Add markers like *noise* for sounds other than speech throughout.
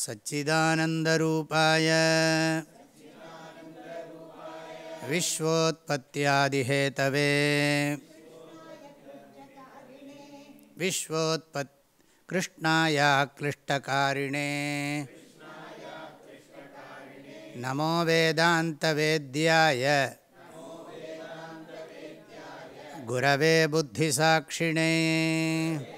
सच्चिदानन्दरूपाय। विश्वोत्पत्त्यादिहेतवे। विश्वोत्पत् कृष्णाया क्लिष्टकारिणे नमो वेदान्तवेद्याय। गुरवे बुद्धिसाक्षिणे।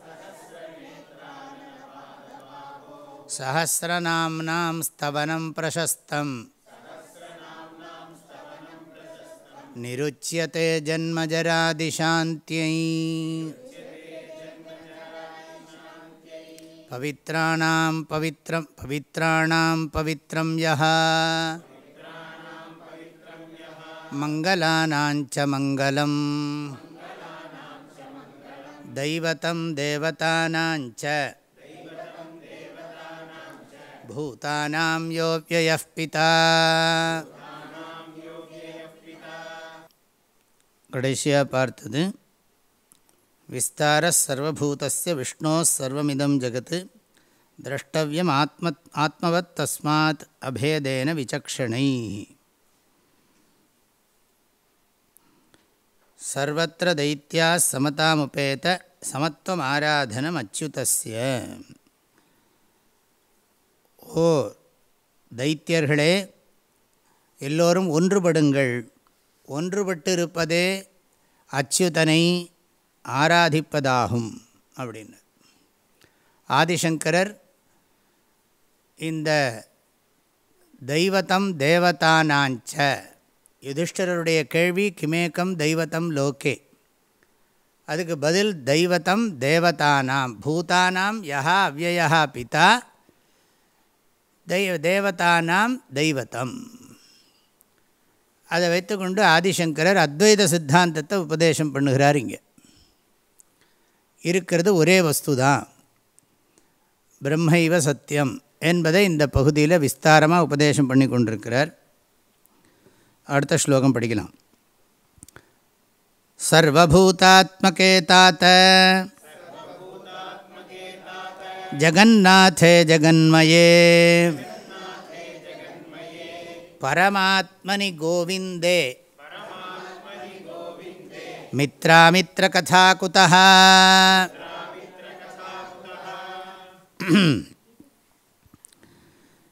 सहस्रनाम्नां स्तवनं प्रशस्तम् निरुच्यते जन्मजरादिशान्त्यै पवित्राणां पवित्रं पवित्राणां पवित्रं यः मङ्गलानाञ्च मङ्गलम् दैवतं देवतानाञ्च भूतानां பூதானாம் யோவிய பிதா கடைசியாக பார்த்தது விஸ்தார சர்வபூதஸ்ய விஷ்ணோ சர்வமிதம் ஜகத் திரஷ்டவியம் ஆத்ம ஆத்மவத் தஸ்மாத் அபேதேன விசக்ஷணை சர்வத்திர தைத்தியா சமதாமுபேத சமத்துவம் ஆராதனம் அச்சுதஸ்ய ஓ தைத்தியர்களே எல்லோரும் ஒன்றுபடுங்கள். ஒன்றுபட்டிருப்பதே அச்சுதனை ஆராதிப்பதாகும் அப்படின்னு. ஆதிசங்கரர் இந்த தெய்வத்தம் தேவதானாஞ்ச யுதிஷ்டருடைய கேள்வி கிமேக்கம் தெய்வத்தம் லோகே. அதுக்கு பதில் தெய்வத்தம் தேவதானாம் பூதானாம் யா அவ்வயா பிதா தெய்வ தேவதானாம் தெய்வத்தம். அதை வைத்துக்கொண்டு ஆதிசங்கரர் அத்வைத சித்தாந்தத்தை உபதேசம் பண்ணுகிறார் இங்கே. இருக்கிறது ஒரே வஸ்து தான் பிரம்மைவ சத்தியம் என்பதை இந்த பகுதியில் விஸ்தாரமாக உபதேசம் பண்ணி கொண்டிருக்கிறார். அடுத்த ஸ்லோகம் படிக்கலாம். சர்வூதாத்மகே தாத்த *clears throat* ஜகநாதே ஜகன்மயே பரமாத்மனி கோவிந்தே மித்ராமித்ரகதா குதா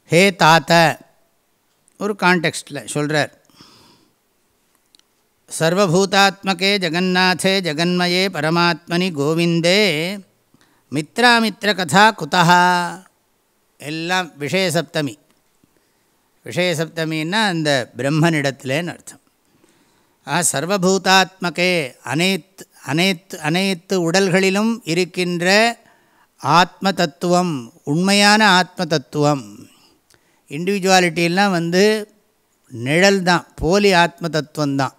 ஹே தாத்த ஒரு கான்டெக்ஸ்டில் சொல்கிறார் சர்வூதாத்மகே ஜெகநாதே ஜெகன்மயே பரமாத்மனி கோவிந்தே. மித்ராமித்ர கதா குதா எல்லாம் விஷயசப்தமி விஷயசப்தமின்னா அந்த பிரம்மனிடத்துலேன்னு அர்த்தம் ஆ சர்வபூதாத்மகே அனைத்து அனைத்து அனைத்து உடல்களிலும் இருக்கின்ற ஆத்ம தத்துவம் உண்மையான ஆத்ம தத்துவம் இண்டிவிஜுவாலிட்டிலாம் வந்து நிழல் தான் போலி ஆத்ம தத்துவம்தான்.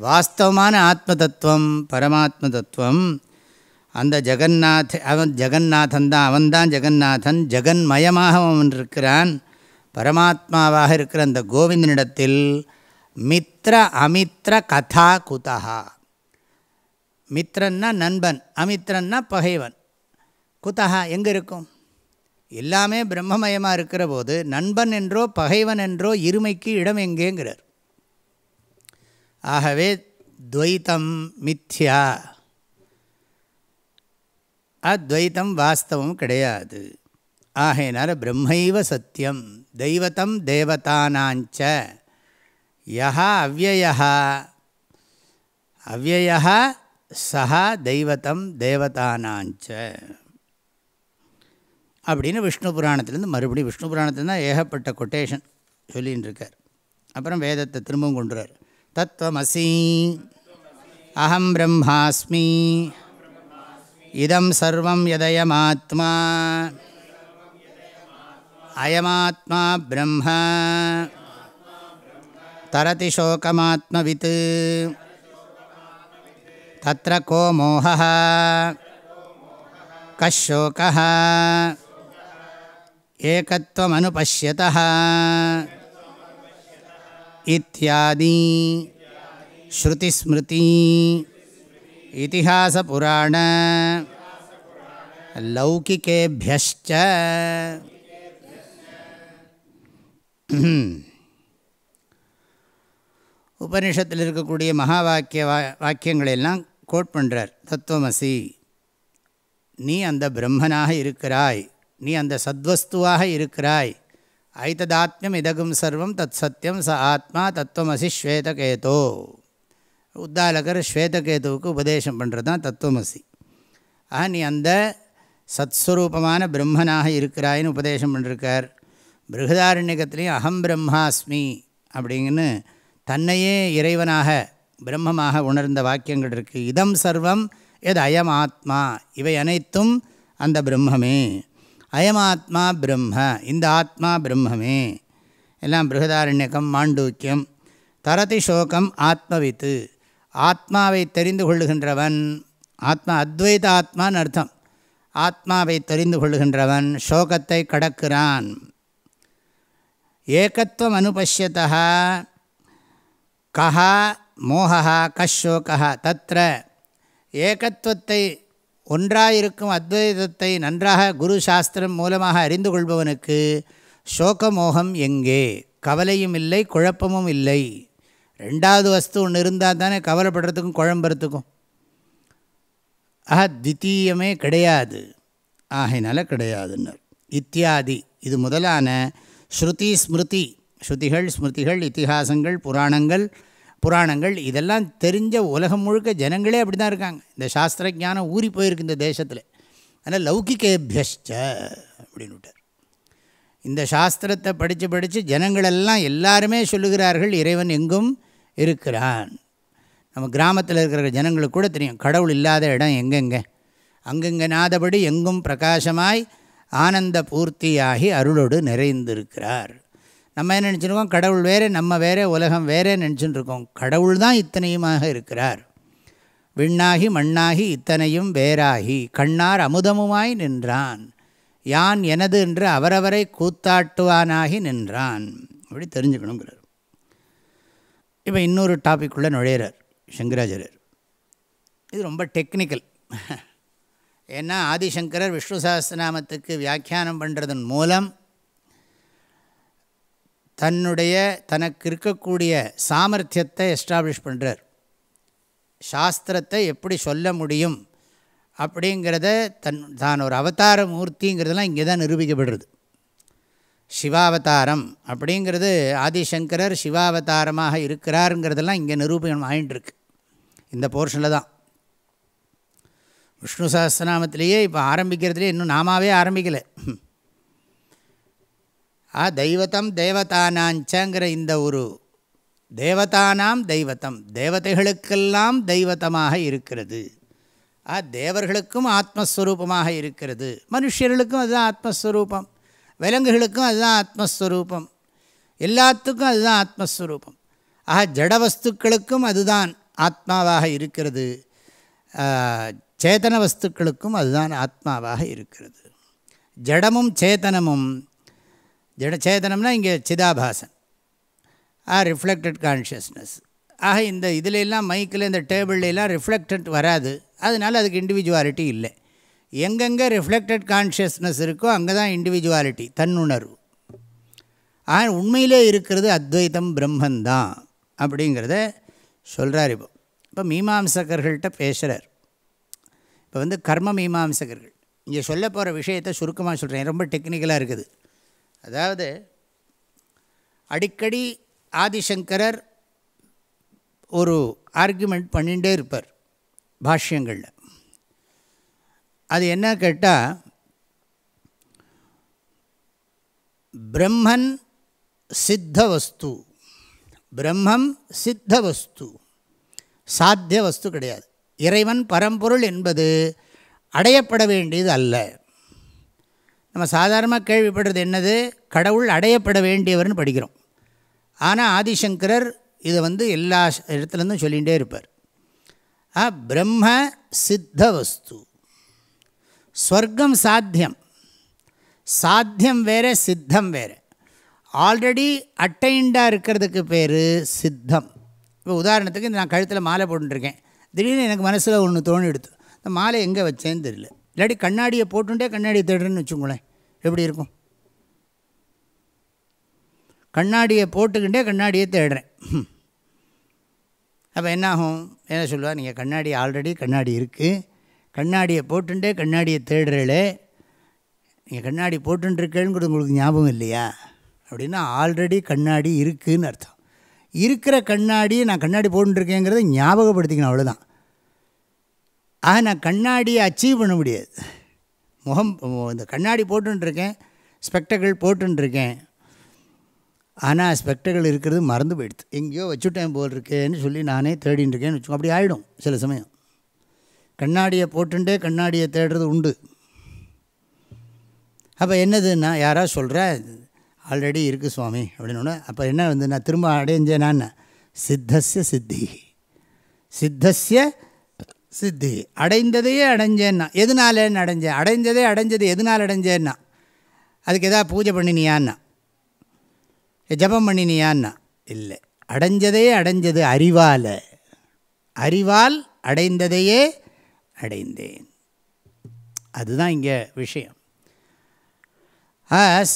வாஸ்தவமான ஆத்ம தத்துவம் பரமாத்ம தத்துவம் அந்த ஜெகநாத் அவன் ஜெகநாதன் தான் அவன்தான் ஜெகநாதன் ஜெகன்மயமாக அவன் இருக்கிறான். பரமாத்மாவாக இருக்கிற அந்த கோவிந்தனிடத்தில் மித்ர அமித்ர கதா குதா மித்ரன்னா நண்பன் அமித்ரன்னா பகைவன். குதா எங்கே இருக்கும்? எல்லாமே பிரம்மமயமாக இருக்கிற போது நண்பன் என்றோ பகைவன் என்றோ இருமைக்கு இடம் எங்கேங்கிறார்? ஆகவே துவைத்தம் மித்யா. அத்வைத்தம் வாஸ்தவம் கிடையாது. ஆகையினால பிரம்மைவ சத்தியம் தெய்வத்தம் தேவதானாஞ்ச. யா அவ்வயா அவ்வயா சஹா தெய்வத்தம் தேவதானாஞ்ச. அப்படின்னு விஷ்ணு புராணத்துலேருந்து மறுபடியும் விஷ்ணு புராணத்துலேருந்து ஏகப்பட்ட கொட்டேஷன் சொல்லின்னு இருக்கார் அப்புறம் வேதத்தை திரும்பவும் கொண்டுறார். தத்துவமசி. அகம் பிரம்மாஸ்மி. இதம் சர்வம் எதயமாத்மா அயமாத்மா பிரம்ம தரதி சோகமாத்மவித் தத்திர கோ மோக கஷோக ஏகத்வமனுபஷ்யத இத்தியாதி ஸ்ருதிஸ்மிருதி இதிஹாசபுராண லௌகிகேபியश्च உபனிஷத்தில் இருக்கக்கூடிய மகா வாக்கிய வா வாக்கியங்களெல்லாம் கோட் பண்ணுறார் தத்துவமசி நீ அந்த பிரம்மனாக இருக்கிறாய். நீ அந்த சத்வஸ்துவாக இருக்கிறாய். ஐததாத்மியம் இதகும் சர்வம் தத் சத்தியம் ச ஆத்மா தத்துவமசி ஸ்வேதகேதோ. உத்தாலகர் ஸ்வேதகேதுவுக்கு உபதேசம் பண்ணுறது தான் தத்துவமசி. ஆக நீ அந்த சத்ஸ்வரூபமான பிரம்மனாக இருக்கிறாயின்னு உபதேசம் பண்ணிருக்கார். பிருகதாரண்யகத்திலையும் அகம் பிரம்மாஸ்மி அப்படிங்கன்னு தன்னையே இறைவனாக பிரம்மமாக உணர்ந்த வாக்கியங்கள் இருக்குது இதம் சர்வம் எது அயம் ஆத்மா இவை அனைத்தும் அந்த பிரம்மமே. அயமாத்மா பிரம்ம இந்த ஆத்மா பிரம்மமே. எல்லாம் பிருகதாரண்யகம் மாண்டூக்கியம் தரதி சோகம் ஆத்மவித்து. ஆத்மாவை தெரிந்து கொள்ளுகின்றவன் ஆத்மா அத்வைத ஆத்மான்னு அர்த்தம். ஆத்மாவை தெரிந்து கொள்ளுகின்றவன் சோகத்தை கடக்கிறான். ஏகத்துவம் அனுபஷ்யதா கஹா மோகா கஷோகா தத்திர ஏகத்துவத்தை ஒன்றாயிருக்கும் அத்வைதத்தை நன்றாக குரு சாஸ்திரம் மூலமாக அறிந்து கொள்பவனுக்கு சோகமோகம் எங்கே? கவலையும் இல்லை குழப்பமும் இல்லை. ரெண்டாவது வஸ்து ஒன்று இருந்தால் தானே கவலைப்படுறதுக்கும் குழம்புறதுக்கும். ஆஹா தித்தீயமே கிடையாது. ஆகையினால கிடையாதுன்னர். இத்தியாதி இது முதலான ஸ்ருதி ஸ்மிருதி ஸ்ருதிகள் ஸ்மிருதிகள் இத்திஹாசங்கள் புராணங்கள். புராணங்கள் இதெல்லாம் தெரிஞ்ச உலகம் முழுக்க ஜனங்களே அப்படி தான் இருக்காங்க. இந்த சாஸ்திர ஞானம் ஊறி போயிருக்கு இந்த தேசத்தில். அதனால் லௌகிகேபியஷ்ட அப்படின்னு விட்டார் இந்த சாஸ்திரத்தை படித்து படித்து ஜனங்களெல்லாம் எல்லாருமே சொல்லுகிறார்கள் இறைவன் எங்கும் இருக்கிறான். நம்ம கிராமத்தில் இருக்கிற ஜனங்களுக்கு கூட தெரியும். கடவுள் இல்லாத இடம் எங்கெங்கே? அங்கங்கே நாதபடி எங்கும் பிரகாசமாய் ஆனந்த பூர்த்தியாகி அருளோடு நிறைந்திருக்கிறார். நம்ம என்ன நினச்சிருக்கோம்? கடவுள் வேறே நம்ம வேறே உலகம் வேறே நினச்சின்னு இருக்கோம் கடவுள் தான் இத்தனையுமாக இருக்கிறார். விண்ணாகி மண்ணாகி இத்தனையும் வேறாகி கண்ணார் அமுதமுமாய் நின்றான். யான் எனது என்று அவரவரை கூத்தாட்டுவானாகி நின்றான். அப்படி தெரிஞ்சுக்கணுங்கிறார் இப்போ இன்னொரு டாபிக்குள்ளே நுழையிறார் சங்கராச்சாரியர். இது ரொம்ப டெக்னிக்கல் ஏன்னா ஆதிசங்கரர் விஷ்ணு சாஸ்திரநாமத்துக்கு வியாக்கியானம் பண்ணுறதன் மூலம் தன்னுடைய தனக்கு இருக்கக்கூடிய சாமர்த்தியத்தை எஸ்டாப்ளிஷ் பண்ணுறார் சாஸ்திரத்தை எப்படி சொல்ல முடியும் அப்படிங்கிறத தன் தான் ஒரு அவதார மூர்த்திங்கிறதெல்லாம் இங்கே தான் நிரூபிக்கப்படுறது. சிவாவதாரம் அப்படிங்கிறது ஆதிசங்கரர் சிவாவதாரமாக இருக்கிறாருங்கிறதெல்லாம் இங்கே நிரூபணம் ஆயின்ட்டுருக்கு இந்த போர்ஷனில் தான். விஷ்ணு சஹஸ்திரநாமத்திலேயே இப்போ ஆரம்பிக்கிறதுலேயே இன்னும் நாமாவே ஆரம்பிக்கலை. ஆ தெய்வத்தம் தேவதானாஞ்சங்கிற இந்த ஒரு தேவதானாம் தெய்வத்தம் தேவதைகளுக்கெல்லாம் தெய்வத்தமாக இருக்கிறது. ஆ தேவர்களுக்கும் ஆத்மஸ்வரூபமாக இருக்கிறது. மனுஷர்களுக்கும் அதுதான் ஆத்மஸ்வரூபம். விலங்குகளுக்கும் அதுதான் ஆத்மஸ்வரூபம். எல்லாத்துக்கும் அதுதான் ஆத்மஸ்வரூபம். ஆக ஜடவஸ்துக்களுக்கும் அதுதான் ஆத்மாவாக இருக்கிறது. சேத்தன வஸ்துக்களுக்கும் அதுதான் ஆத்மாவாக இருக்கிறது. ஜடமும் சேத்தனமும் ஜடச்சேதனம்னா இங்கே சிதாபாசன். ஆ ரிஃப்ளெக்டட் கான்ஷியஸ்னஸ் ஆக இந்த இதிலெல்லாம் மைக்கில் இந்த டேபிள்லாம் ரிஃப்ளெக்டட் வராது. அதனால் அதுக்கு இண்டிவிஜுவாலிட்டி இல்லை. எங்கெங்கே ரிஃப்ளெக்டட் கான்ஷியஸ்னஸ் இருக்கோ அங்கே தான் இண்டிவிஜுவாலிட்டி தன்னுணர்வு. ஆனால் உண்மையிலே இருக்கிறது அத்வைத்தம் பிரம்மந்தான் அப்படிங்கிறத சொல்கிறார் இப்போ. இப்போ மீமாம்சகர்கள்ட்ட பேசுகிறார் இப்போ வந்து கர்ம மீமாம்சகர்கள். இங்கே சொல்ல போகிற விஷயத்தை சுருக்கமாக சொல்கிறேன் ரொம்ப டெக்னிக்கலாக இருக்குது. அதாவது அடிக்கடி ஆதிசங்கரர் ஒரு ஆர்குமெண்ட் பண்ணிகிட்டே இருப்பார் பாஷ்யங்களில். அது என்ன கேட்டால் பிரம்மன் சித்த வஸ்து பிரம்மம் சித்த வஸ்து சாத்திய வஸ்து கிடையாது. இறைவன் பரம்பொருள் என்பது அடையப்பட வேண்டியது அல்ல. நம்ம சாதாரணமாக கேள்விப்படுறது என்னது? கடவுள் அடையப்பட வேண்டியவர்னு படிக்கிறோம். ஆனால் ஆதிசங்கரர் இதை வந்து எல்லா இடத்துலேருந்தும் சொல்லிகிட்டே இருப்பார். ஆ பிரம்ம சித்த வஸ்து ஸ்வர்க்கம் சாத்தியம். சாத்தியம் வேறு சித்தம் வேறு. ஆல்ரெடி அட்டைண்டாக இருக்கிறதுக்கு பேர் சித்தம். இப்போ உதாரணத்துக்கு நான் கழுத்தில் மாலை போட்டுருக்கேன் திடீர்னு எனக்கு மனசில் ஒன்று தோணி எடுத்து இந்த மாலை எங்கே வச்சேன்னு தெரியல. இல்லாட்டி கண்ணாடியை போட்டுட்டே கண்ணாடியை தேடுறேன்னு வச்சுக்கோங்களேன். எப்படி இருக்கும்? கண்ணாடியை போட்டுக்கிட்டே கண்ணாடியை தேடுறேன். அப்போ என்னாகும் என்ன சொல்லுவா? நீங்கள் கண்ணாடி ஆல்ரெடி கண்ணாடி இருக்குது கண்ணாடியை போட்டுட்டே கண்ணாடியை தேடுறீங்களே நீங்கள் கண்ணாடி போட்டுருக்கேங்கிறது உங்களுக்கு ஞாபகம் இல்லையா? அப்படின்னா ஆல்ரெடி கண்ணாடி இருக்குதுன்னு அர்த்தம். இருக்கிற கண்ணாடி நான் கண்ணாடி போட்டுருக்கேங்கிறத ஞாபகப்படுத்திக்கணும் அவ்வளோதான் ஆக நான் கண்ணாடியை அச்சீவ் பண்ண முடியாது. முகம் இந்த கண்ணாடி போட்டுருக்கேன் ஸ்பெக்டக்கிள் போட்டுருக்கேன் ஆனால் ஸ்பெக்டக்கிள் இருக்கிறது மறந்து போயிடுது. எங்கேயோ வச்சுட்டேன் போல் இருக்கேன்னு சொல்லி நானே தேடின்னு இருக்கேன்னு வச்சுக்கோ அப்படி ஆகிடும் சில சமயம். கண்ணாடியை போட்டுண்டே கண்ணாடியை தேடுறது உண்டு. அப்போ என்னதுன்னா யாராவது சொல்கிற ஆல்ரெடி இருக்குது சுவாமி அப்படின்னு அப்போ என்ன வந்து நான் திரும்ப அடைஞ்சேனான் சித்தசிய சித்தி. சித்தசிய சித்தி. அடைந்ததையே அடைஞ்சேன்னா எதுனாலேன்னு அடைஞ்சேன்? அடைஞ்சதே அடைஞ்சது எதனால் அடைஞ்சேன்னா அதுக்கு எதாவது பூஜை பண்ணினியான்னா? ஜபம் பண்ணினியான்னா? இல்லை. அடைஞ்சதையே அடைஞ்சது அறிவால். அறிவால் அடைந்ததையே அடைந்தேன். அதுதான் இங்கே விஷயம்.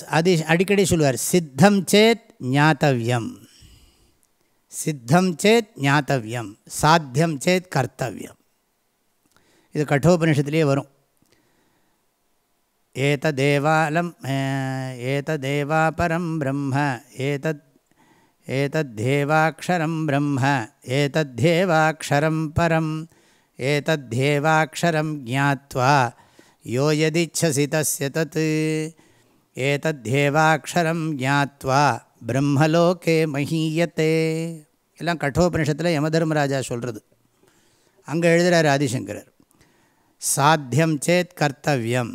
அது அடிக்கடி சொல்லுவார் சித்தம் சேத் ஞாத்தவியம். சித்தம் சேத் ஞாத்தவியம். சாத்தியம் சேத் கர்த்தவியம். இது கட்டோபனிஷத்துலேயே வரும். ஏததேவாலம் ஏததேவாபரம் பிரம்ம ஏதத் ஏதத்தேவாட்சரம் பிரம்ம ஏதத்தேவாட்சரம் பரம். ஏதத்தேவாட்சரம் ஜாத்வா யோ யதிச்சசி தஸ்ய தத் ஏதத்தேவாட்சரம் ஜாத்வா பிரம்மலோகே மஹீயத்தே எல்லாம் கட்டோபனிஷத்தில் யமதர்மராஜா சொல்கிறது அங்கே எழுதுகிறார் ஆதிசங்கரர்। சாத்தியம் சேத் கர்த்தவியம்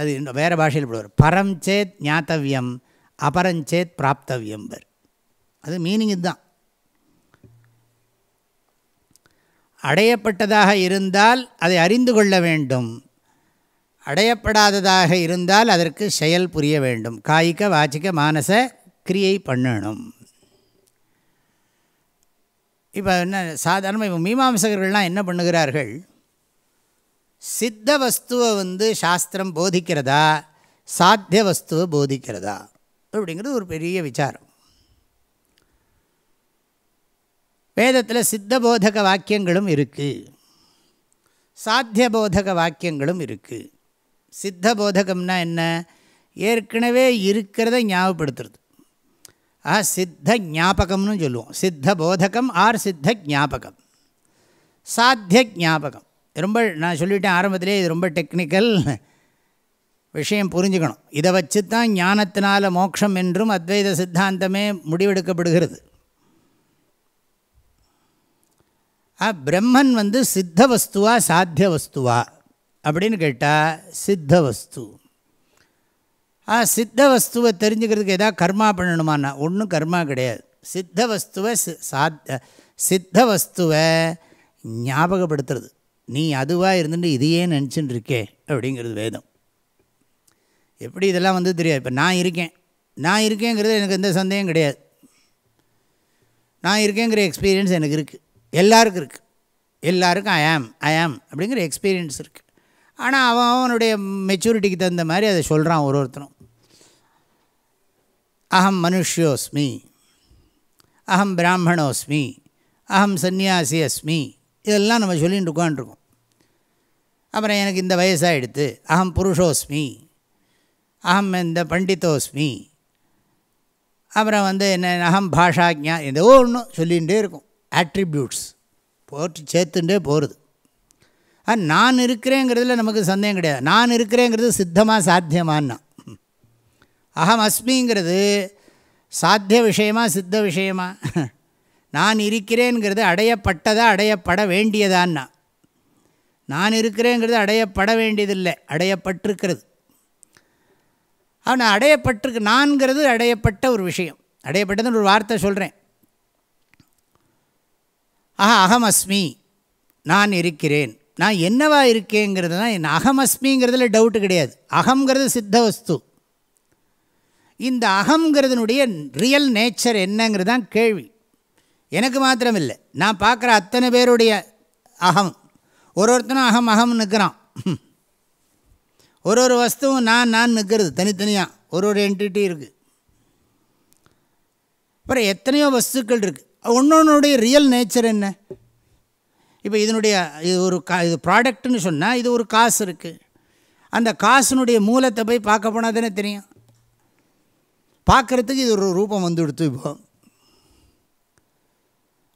அது வேறு பாஷையில் போடுவார்। பரம் சேத் ஞாத்தவியம் அபரஞ்சேத் பிராப்தவியம்பர் அது மீனிங் இதுதான்। அடையப்பட்டதாக இருந்தால் அதை அறிந்து கொள்ள வேண்டும். அடையப்படாததாக இருந்தால் அதற்கு செயல் புரிய வேண்டும். காய்க வாச்சிக்க மானச கிரியை பண்ணணும். இப்போ என்ன சாதாரணமாக இப்போ மீமாம்சகர்கள்லாம் என்ன பண்ணுகிறார்கள்? சித்த வஸ்துவை வந்து சாஸ்திரம் போதிக்கிறதா? சாத்திய வஸ்துவை போதிக்கிறதா? அப்படிங்கிறது ஒரு பெரிய விசாரம். வேதத்தில் சித்த போதக வாக்கியங்களும் இருக்குது சாத்திய போதக வாக்கியங்களும் இருக்குது சித்த போதகம்னா என்ன? ஏற்கனவே இருக்கிறத ஞாபகப்படுத்துறது. ஆ சித்த ஞாபகம்னு சொல்லுவோம். சித்த போதகம் ஆர் சித்த ஞாபகம். சாத்திய ஞாபகம். ரொம்ப நான் சொல்லிட்டேன் ஆரம்பத்திலே இது ரொம்ப டெக்னிக்கல் விஷயம் புரிஞ்சுக்கணும். இதை வச்சு தான் ஞானத்தினால மோட்சம் என்றும் அத்வைத சித்தாந்தமே முடிவெடுக்கப்படுகிறது. பிரம்மன் வந்து சித்த வஸ்துவா சாத்திய வஸ்துவா அப்படின்னு கேட்டால் சித்த வஸ்து ஆ சித்த வஸ்துவை தெரிஞ்சுக்கிறதுக்கு எதாவது கர்மா பண்ணணுமான்னா ஒன்றும் கர்மா கிடையாது. சித்த வஸ்துவை சாத் சித்த வஸ்துவை ஞாபகப்படுத்துறது. நீ அதுவாக இருந்துட்டு இதையே நினச்சின்னு இருக்கே அப்படிங்கிறது வேதம். எப்படி இதெல்லாம் வந்து தெரியாது? இப்போ நான் இருக்கேன். நான் இருக்கேங்கிறது எனக்கு எந்த சந்தேகம் கிடையாது. நான் இருக்கேங்கிற எக்ஸ்பீரியன்ஸ் எனக்கு இருக்குது எல்லாருக்கும் இருக்குது எல்லாருக்கும் ஐயாம் ஐயாம் அப்படிங்கிற எக்ஸ்பீரியன்ஸ் இருக்குது ஆனால் அவன் அவனுடைய மெச்சூரிட்டிக்கு தகுந்த மாதிரி அதை சொல்கிறான் ஒரு ஒருத்தரும் அகம் மனுஷ்யோஸ்மி அகம் பிராமணோஸ்மி அகம் சன்னியாசி அஸ்மி இதெல்லாம் நம்ம சொல்லிட்டு உட்காந்துருக்கோம் அப்புறம் எனக்கு இந்த வயசாகிடுத்து அகம் புருஷோஸ்மி அகம் இந்த பண்டித்தோஸ்மி அப்புறம் வந்து என்ன அகம் பாஷாஜா ஏதோ ஒன்று சொல்லிகிட்டே இருக்கும். ஆட்ரிபியூட்ஸ் போட்டு சேர்த்துட்டே போகிறது நான் இருக்கிறேங்கிறதுல நமக்கு சந்தேகம் கிடையாது. நான் இருக்கிறேங்கிறது சித்தமாக சாத்தியமானா அகம் அஸ்மிங்கிறது சாத்திய விஷயமா சித்த விஷயமா? நான் இருக்கிறேங்கிறது அடையப்பட்டதா அடையப்பட வேண்டியதான்னா? நான் இருக்கிறேங்கிறது அடையப்பட வேண்டியதில்லை அடையப்பட்டிருக்கிறது. ஆனால் அடையப்பட்டிருக்கு நான்கிறது அடையப்பட்ட ஒரு விஷயம். அடையப்பட்டதுன்னு ஒரு வார்த்தை சொல்கிறேன் ஆஹா அகமஸ்மி அஸ்மி நான் இருக்கிறேன். நான் என்னவா இருக்கேங்கிறது தான் என் அகமஸ்மிங்கிறதுல டவுட்டு கிடையாது. அகங்கிறது சித்த வஸ்து. இந்த அகங்கிறதுனுடைய ரியல் நேச்சர் என்னங்கிறது தான் கேள்வி. எனக்கு மாத்திரமில்லை. நான் பார்க்குற அத்தனை பேருடைய அகம். ஒரு ஒருத்தனும் அகம் அகம் நிற்கிறான் ஒரு ஒரு வஸ்துவும் நான் நான் நிற்கிறது தனித்தனியாக ஒரு ஒரு என்டிட்டி இருக்குது அப்புறம் எத்தனையோ வஸ்துக்கள் இருக்குது ஒன்றொன்னுடைய ரியல் நேச்சர் என்ன? இப்போ இதனுடைய இது ஒரு கா இது ப்ராடக்ட்னு சொன்னால் இது ஒரு காசு இருக்குது அந்த காசுனுடைய மூலத்தை போய் பார்க்க போனால் தானே தெரியும். பார்க்குறதுக்கு இது ஒரு ரூபம் வந்து கொடுத்து இப்போ.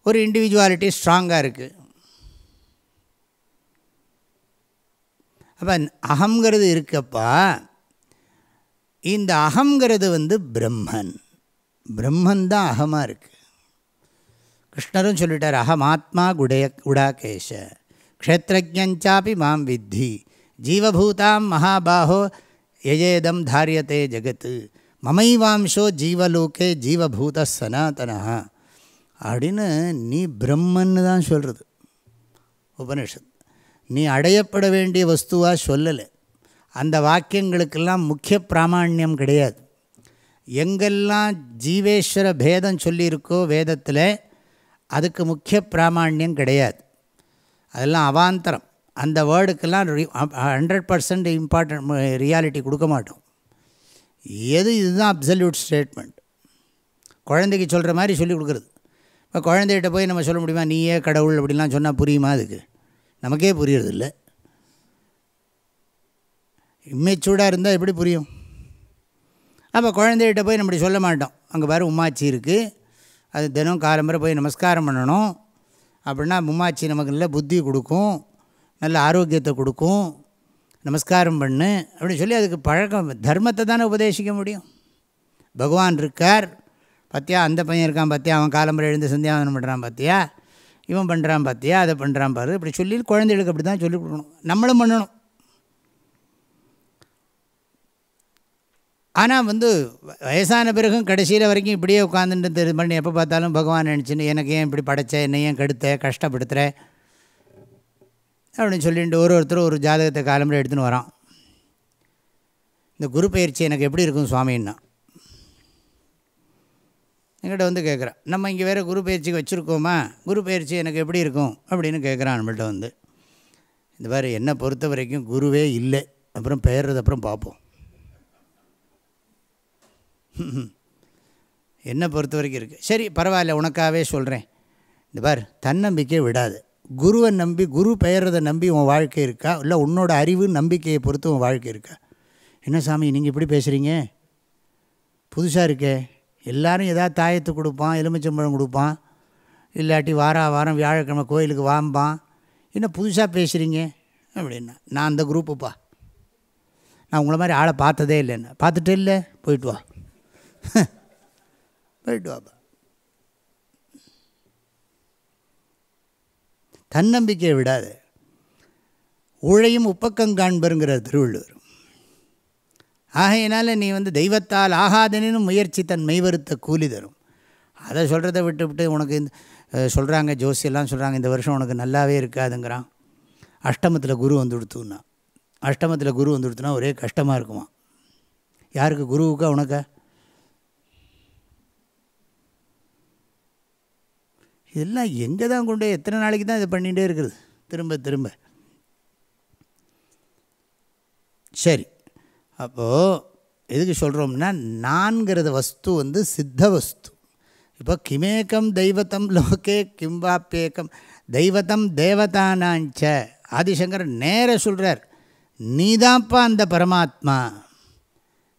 ஒரு இண்டிவிஜுவாலிட்டி ஸ்ட்ராங்காக இருக்குது அப்போ அகங்கிறது இருக்கப்பா இந்த அகங்கிறது வந்து பிரம்மன். பிரம்மன் தான் அகமாக இருக்குது கிருஷ்ணரும் சொல்லிட்டார் அகமாத்மா குடைய குடாகேஷ க்ஷேத்திரஜாப்பி மாம் வித்தி ஜீவபூதாம் மகாபாஹோ எஜேதம் தாரியத்தே ஜெகத்து மமைவாம்சோ ஜீவலோகே ஜீவபூத சனாதனா அப்படின்னு நீ பிரம்மன்னு தான் சொல்கிறது உபனிஷத் நீ அடையப்பட வேண்டிய வஸ்துவாக சொல்லலை. அந்த வாக்கியங்களுக்கெல்லாம் முக்கிய பிராமணியம் கிடையாது. எங்கெல்லாம் ஜீவேஸ்வர பேதம் சொல்லியிருக்கோ வேதத்தில் அதுக்கு முக்கிய பிராமணியம் கிடையாது. அதெல்லாம் அவாந்தரம். அந்த வேர்டுக்கெல்லாம் ஹண்ட்ரட் பர்சன்ட் இம்பார்ட்டன்ட் ரியாலிட்டி கொடுக்க மாட்டோம். எது இதுதான் அப்சல்யூட் ஸ்டேட்மெண்ட் குழந்தைக்கு சொல்கிற மாதிரி சொல்லி கொடுக்குறது. இப்போ குழந்தைகிட்ட போய் நம்ம சொல்ல முடியுமா? நீயே கடவுள் அப்படிலாம் சொன்னால் புரியுமா அதுக்கு? நமக்கே புரியறதில்ல. இம்மெச்சூடாக இருந்தால் எப்படி புரியும்? அப்போ குழந்தைகிட்ட போய் நம்ம சொல்ல மாட்டோம். அங்கே பாரு உமாச்சி இருக்குது அது தினம் காலம்பரை போய் நமஸ்காரம் பண்ணணும். அப்படின்னா மும்மாச்சி நமக்கு நல்ல புத்தி கொடுக்கும். நல்ல ஆரோக்கியத்தை கொடுக்கும். நமஸ்காரம் பண்ணு. அப்படின்னு சொல்லி அதுக்கு பழக்கம் தர்மத்தை தானே உபதேசிக்க முடியும். பகவான் இருக்கார். பார்த்தியா அந்த பையன் இருக்கான் பார்த்தியா அவன் காலம்பரை எழுந்து சந்தியாவனம் பண்ணுறான் பார்த்தியா இவன் பண்ணுறான் பார்த்தியா அதை பண்ணுறான் பாரு. இப்படி சொல்லி குழந்தைகளுக்கு அப்படி தான் சொல்லிக் கொடுக்கணும். நம்மளும் பண்ணணும். ஆனால் வந்து வயசான பிறகும் கடைசியில் வரைக்கும் இப்படியே உட்காந்துட்டு இது பண்ணி எப்போ பார்த்தாலும் பகவான் நினச்சின்னு எனக்கு ஏன் இப்படி படைச்ச? என்னை ஏன் கெடுத்த? கஷ்டப்படுத்துகிற அப்படின்னு சொல்லிட்டு ஒரு ஒருத்தர் ஒரு ஜாதகத்தை காலம்பரை எடுத்துன்னு வரான். இந்த குரு பயிற்சி எனக்கு எப்படி இருக்கும் சுவாமின்னா? எங்கிட்ட வந்து கேட்குறான் நம்ம இங்கே வேறு குரு பயிற்சிக்கு வச்சுருக்கோமா? குரு பயிற்சி எனக்கு எப்படி இருக்கும்? அப்படின்னு கேட்குறான் நம்மள்ட்ட வந்து. இந்த மாதிரி என்னை பொறுத்த வரைக்கும் குருவே இல்லை. அப்புறம் பெயர்றது அப்புறம் பார்ப்போம். *laughs* என்னை பொறுத்த வரைக்கும் இருக்குது சரி பரவாயில்ல உனக்காகவே சொல்கிறேன் இந்த பார் தன்னம்பிக்கையை விடாது. குருவை நம்பி குரு பெயர்றதை நம்பி உன் வாழ்க்கை இருக்கா? இல்லை உன்னோட அறிவு நம்பிக்கையை பொறுத்து உன் வாழ்க்கை இருக்கா? என்ன சாமி நீங்கள் இப்படி பேசுகிறீங்க புதுசாக இருக்கே. எல்லோரும் எதாவது தாயத்து கொடுப்பான் எலுமிச்சம்பழம் கொடுப்பான் இல்லாட்டி வாரா வாரம் வியாழக்கிழமை கோயிலுக்கு வாம்பான். என்ன புதுசாக பேசுகிறீங்க அப்படின்னா நான் அந்த குரூப்புப்பா நான் உங்களை மாதிரி ஆளை பார்த்ததே இல்லைன்னு. பார்த்துட்டே இல்லை? போயிட்டு வா. *laughs* போயிட்டு வாப்பா. தன்னம்பிக்கையை விடாது. ஊழையும் உப்பக்கம் காண்பருங்கிற திருவள்ளுவர். ஆகையினால நீ வந்து தெய்வத்தால் ஆகாதனும் முயற்சி தன் மெய்வருத்த கூலி தரும். அதை சொல்கிறத விட்டு விட்டு உனக்கு இந்த சொல்கிறாங்க ஜோசியெல்லாம் சொல்கிறாங்க இந்த வருஷம் உனக்கு நல்லாவே இருக்காதுங்கிறான். அஷ்டமத்தில் குரு வந்து கொடுத்துன்னா அஷ்டமத்தில் குரு வந்து கொடுத்துனா ஒரே கஷ்டமாக இருக்குமா? யாருக்கு குருவுக்கா உனக்கா? இதெல்லாம் எங்கே தான் கொண்டு எத்தனை நாளைக்கு தான் இதை பண்ணிகிட்டே இருக்குது திரும்ப திரும்ப. சரி. அப்போது எதுக்கு சொல்கிறோம்னா நான்கிறது வஸ்து வந்து சித்த வஸ்து. இப்போ கிமேக்கம் தெய்வத்தம் லோகே கிம்பாப்பேக்கம் தெய்வத்தம் தேவதானாஞ்ச. ஆதிசங்கர் நேர சொல்கிறார் நீதான்ப்பா அந்த பரமாத்மா.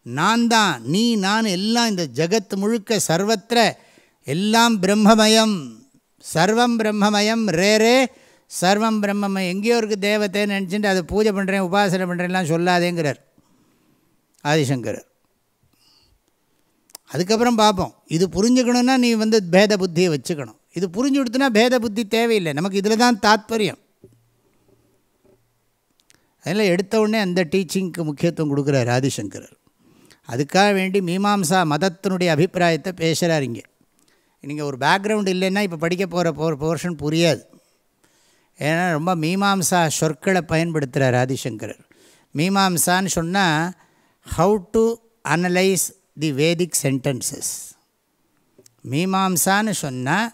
நான் தான் நீ நான் எல்லாம் இந்த ஜகத் முழுக்க சர்வத்திர எல்லாம் பிரம்மமயம். சர்வம் பிரம்மமயம் ரேரே சர்வம் பிரம்மமயம். எங்கேயோ இருக்குது தேவத்தைன்னு நினச்சிட்டு அதை பூஜை பண்ணுறேன் உபாசனை பண்ணுறேன்லாம் சொல்லாதேங்கிறார் ஆதிசங்கரர் அதுக்கப்புறம் பார்ப்போம். இது புரிஞ்சுக்கணுன்னா நீ வந்து பேத புத்தியை வச்சுக்கணும். இது புரிஞ்சு கொடுத்துனா பேத புத்தி தேவையில்லை. நமக்கு இதில் தான் தாத்பரியம். அதில் எடுத்த உடனே அந்த டீச்சிங்க்கு முக்கியத்துவம் கொடுக்குறார் ஆதிசங்கரர் அதுக்காக வேண்டி மீமாம்சா மதத்தினுடைய அபிப்பிராயத்தை பேசுகிறார் இங்கே. நீங்கள் ஒரு பேக்ரவுண்ட் இல்லைன்னா இப்போ படிக்க போகிற போ போர்ஷன் புரியாது. ஏன்னா ரொம்ப மீமாம்சா சொற்களை பயன்படுத்துகிறார் ஆதிசங்கரர். மீமாம்சான்னு சொன்னால் how to analyse the Vedic sentences மீமாம்சான்னு சொன்னால்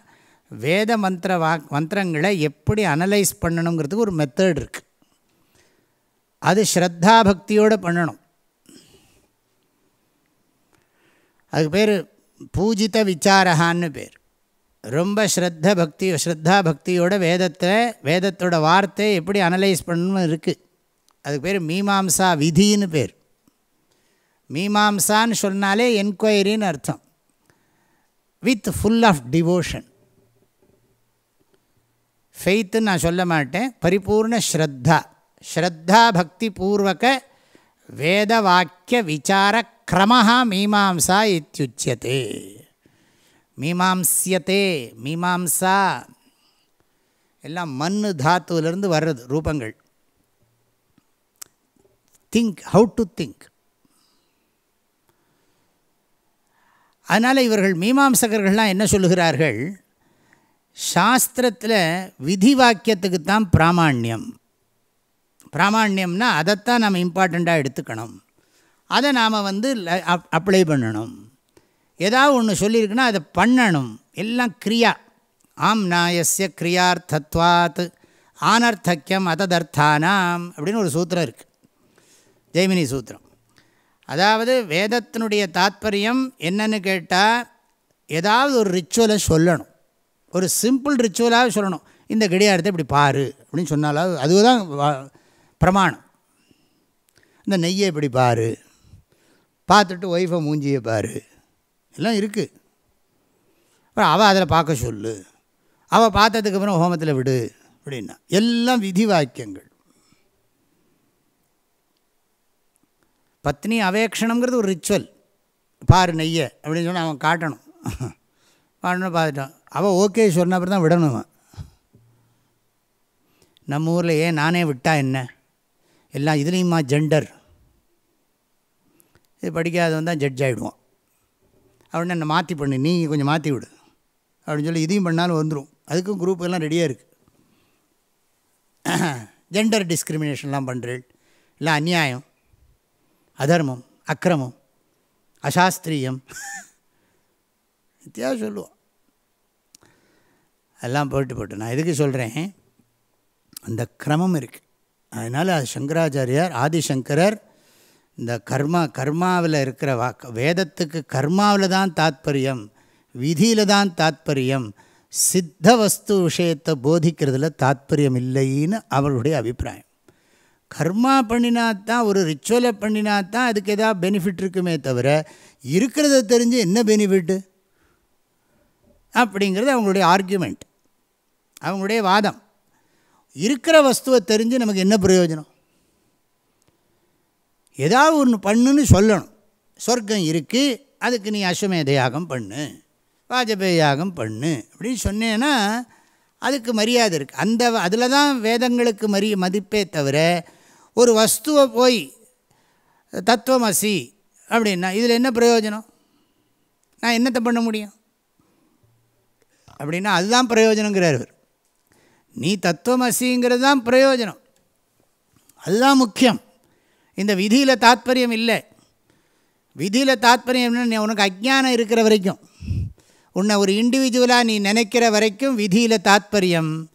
வேத மந்திர வாக் மந்திரங்களை எப்படி அனலைஸ் பண்ணணுங்கிறதுக்கு ஒரு மெத்தட் இருக்குது அது ஸ்ரத்தா பக்தியோடு பண்ணணும். அதுக்கு பேர் பூஜித விசாரகான்னு பேர். ரொம்ப ஸ்ரத்த பக்தி ஸ்ரத்தா பக்தியோட வேதத்தை வேதத்தோட வார்த்தை எப்படி அனலைஸ் பண்ணணும்னு இருக்குது அதுக்கு பேர் மீமாம்சா விதின்னு பேர். மீமாம்சான்னு சொன்னாலே என்கொயரின்னு அர்த்தம். வித் ஃபுல் ஆஃப் டிவோஷன் ஃபெய்த்துன்னு நான் சொல்ல மாட்டேன். பரிபூர்ண ஸ்ரத்தா. ஸ்ரத்தா பக்தி பூர்வக வேத வாக்கிய விசார கிரமஹா மீமாம்சா இத்தியுச்சியதே மீமாம்சியத்தே மீமாம்சா. எல்லாம் மண் தாத்துவிலிருந்து வர்றது ரூபங்கள். திங்க் ஹவு டு திங்க் அதனால் இவர்கள் மீமாம்சகர்கள்லாம் என்ன சொல்லுகிறார்கள்? சாஸ்திரத்தில் விதி வாக்கியத்துக்கு தான் பிராமாண்யம். பிராமணியம்னா அதைத்தான் நம்ம இம்பார்ட்டண்ட்டாக எடுத்துக்கணும். அதை நாம் வந்து அப்ளை பண்ணணும். ஏதாவது ஒன்று சொல்லியிருக்குன்னா அதை பண்ணணும். எல்லாம் கிரியா. ஆம் நாயசிய கிரியார்த்தத்வாத் ஆனர்த்தக்கியம் அததர்த்தானாம் அப்படின்னு ஒரு சூத்திரம் இருக்குது ஜெய்மினி சூத்திரம். அதாவது வேதத்தினுடைய தாத்பரியம் என்னன்னு கேட்டால் ஏதாவது ஒரு ரிச்சுவலை சொல்லணும். ஒரு சிம்பிள் ரிச்சுவலாக சொல்லணும். இந்த கடியாரத்தை இப்படி பாரு அப்படின்னு சொன்னாலும் அதுதான் பிரமாணம். இந்த நெய்யை இப்படி பாரு. பார்த்துட்டு ஒய்ஃபை மூஞ்சியை பாரு. எல்லாம் இருக்குது அப்புறம் அவள் அதில் பார்க்க சொல்லு. அவள் பார்த்ததுக்கப்புறம் ஹோமத்தில் விடு அப்படின்னா. எல்லாம் விதி வாக்கியங்கள். பத்னி அவேக்ஷணங்கிறது ஒரு ரிச்சுவல் பாரு நெய்ய அப்படின்னு சொன்னால் அவன் காட்டணும். காட்டணும் பார்த்துட்டான். அவள் ஓகே சொன்ன அப்புறம் தான் விடணும் நம்ம ஊரில் ஏன் நானே விட்டா என்ன? எல்லாம் இதுலேயுமா ஜெண்டர் இது படிக்காதவன் தான் ஜட்ஜ் ஆகிடுவான் அப்படின்னு என்னை மாற்றி பண்ணு நீ கொஞ்சம் மாற்றி விடு. அப்படின்னு சொல்லி இதையும் பண்ணாலும் வந்துடும் அதுக்கும் குரூப் எல்லாம் ரெடியாக இருக்குது ஜெண்டர் டிஸ்கிரிமினேஷன்லாம் பண்ணுறேன் இல்லை அந்நியாயம் அதர்மம் அக்கிரமம் அசாஸ்திரியம். வித்தியாசம் சொல்லுவோம் எல்லாம் போட்டு போட்டு நான் எதுக்கு சொல்கிறேன் அந்த கிரமம் இருக்குது அதனால் அது சங்கராச்சாரியார் ஆதிசங்கரர் இந்த கர்மா கர்மாவில் இருக்கிற வாக்கு வேதத்துக்கு கர்மாவில் தான் தாத்பரியம் விதியில் தான் தாத்பரியம் சித்த வஸ்து விஷயத்தை போதிக்கிறதுல தாத்பரியம் இல்லைன்னு அவருடைய அபிப்பிராயம். கர்மா பண்ணினாத்தான் ஒரு ரிச்சுவலை பண்ணினாத்தான் அதுக்கு எதாவது பெனிஃபிட் இருக்குமே தவிர இருக்கிறத தெரிஞ்சு என்ன பெனிஃபிட்டு அப்படிங்கிறது அவங்களுடைய ஆர்கியூமெண்ட் அவங்களுடைய வாதம். இருக்கிற வஸ்துவை தெரிஞ்சு நமக்கு என்ன பிரயோஜனம்? ஏதாவது ஒன்று பண்ணுன்னு சொல்லணும். சொர்க்கம் இருக்குது அதுக்கு நீ அஸ்வமேத யாகம் பண்ணு வாஜபேய யாகம் பண்ணு அப்படின்னு சொன்னேன்னா அதுக்கு மரியாதை இருக்குது அந்த அதில் தான் வேதங்களுக்கு மரி மதிப்பே தவிர ஒரு வஸ்துவை போய் தத்துவமசி அப்படின்னா இதில் என்ன பிரயோஜனம்? நான் என்னத்தை பண்ண முடியும்? அப்படின்னா அதுதான் பிரயோஜனங்கிறார் நீ தத்துவமசிங்கிறது தான் பிரயோஜனம். அதுதான் முக்கியம். இந்த விதியில் தாத்பரியம் இல்லை. விதியில் தாத்பரியம் என்ன உனக்கு அஜானம் இருக்கிற வரைக்கும். உன்னை ஒரு இண்டிவிஜுவலாக நீ நினைக்கிற வரைக்கும் விதியில் தாத்பரியம்.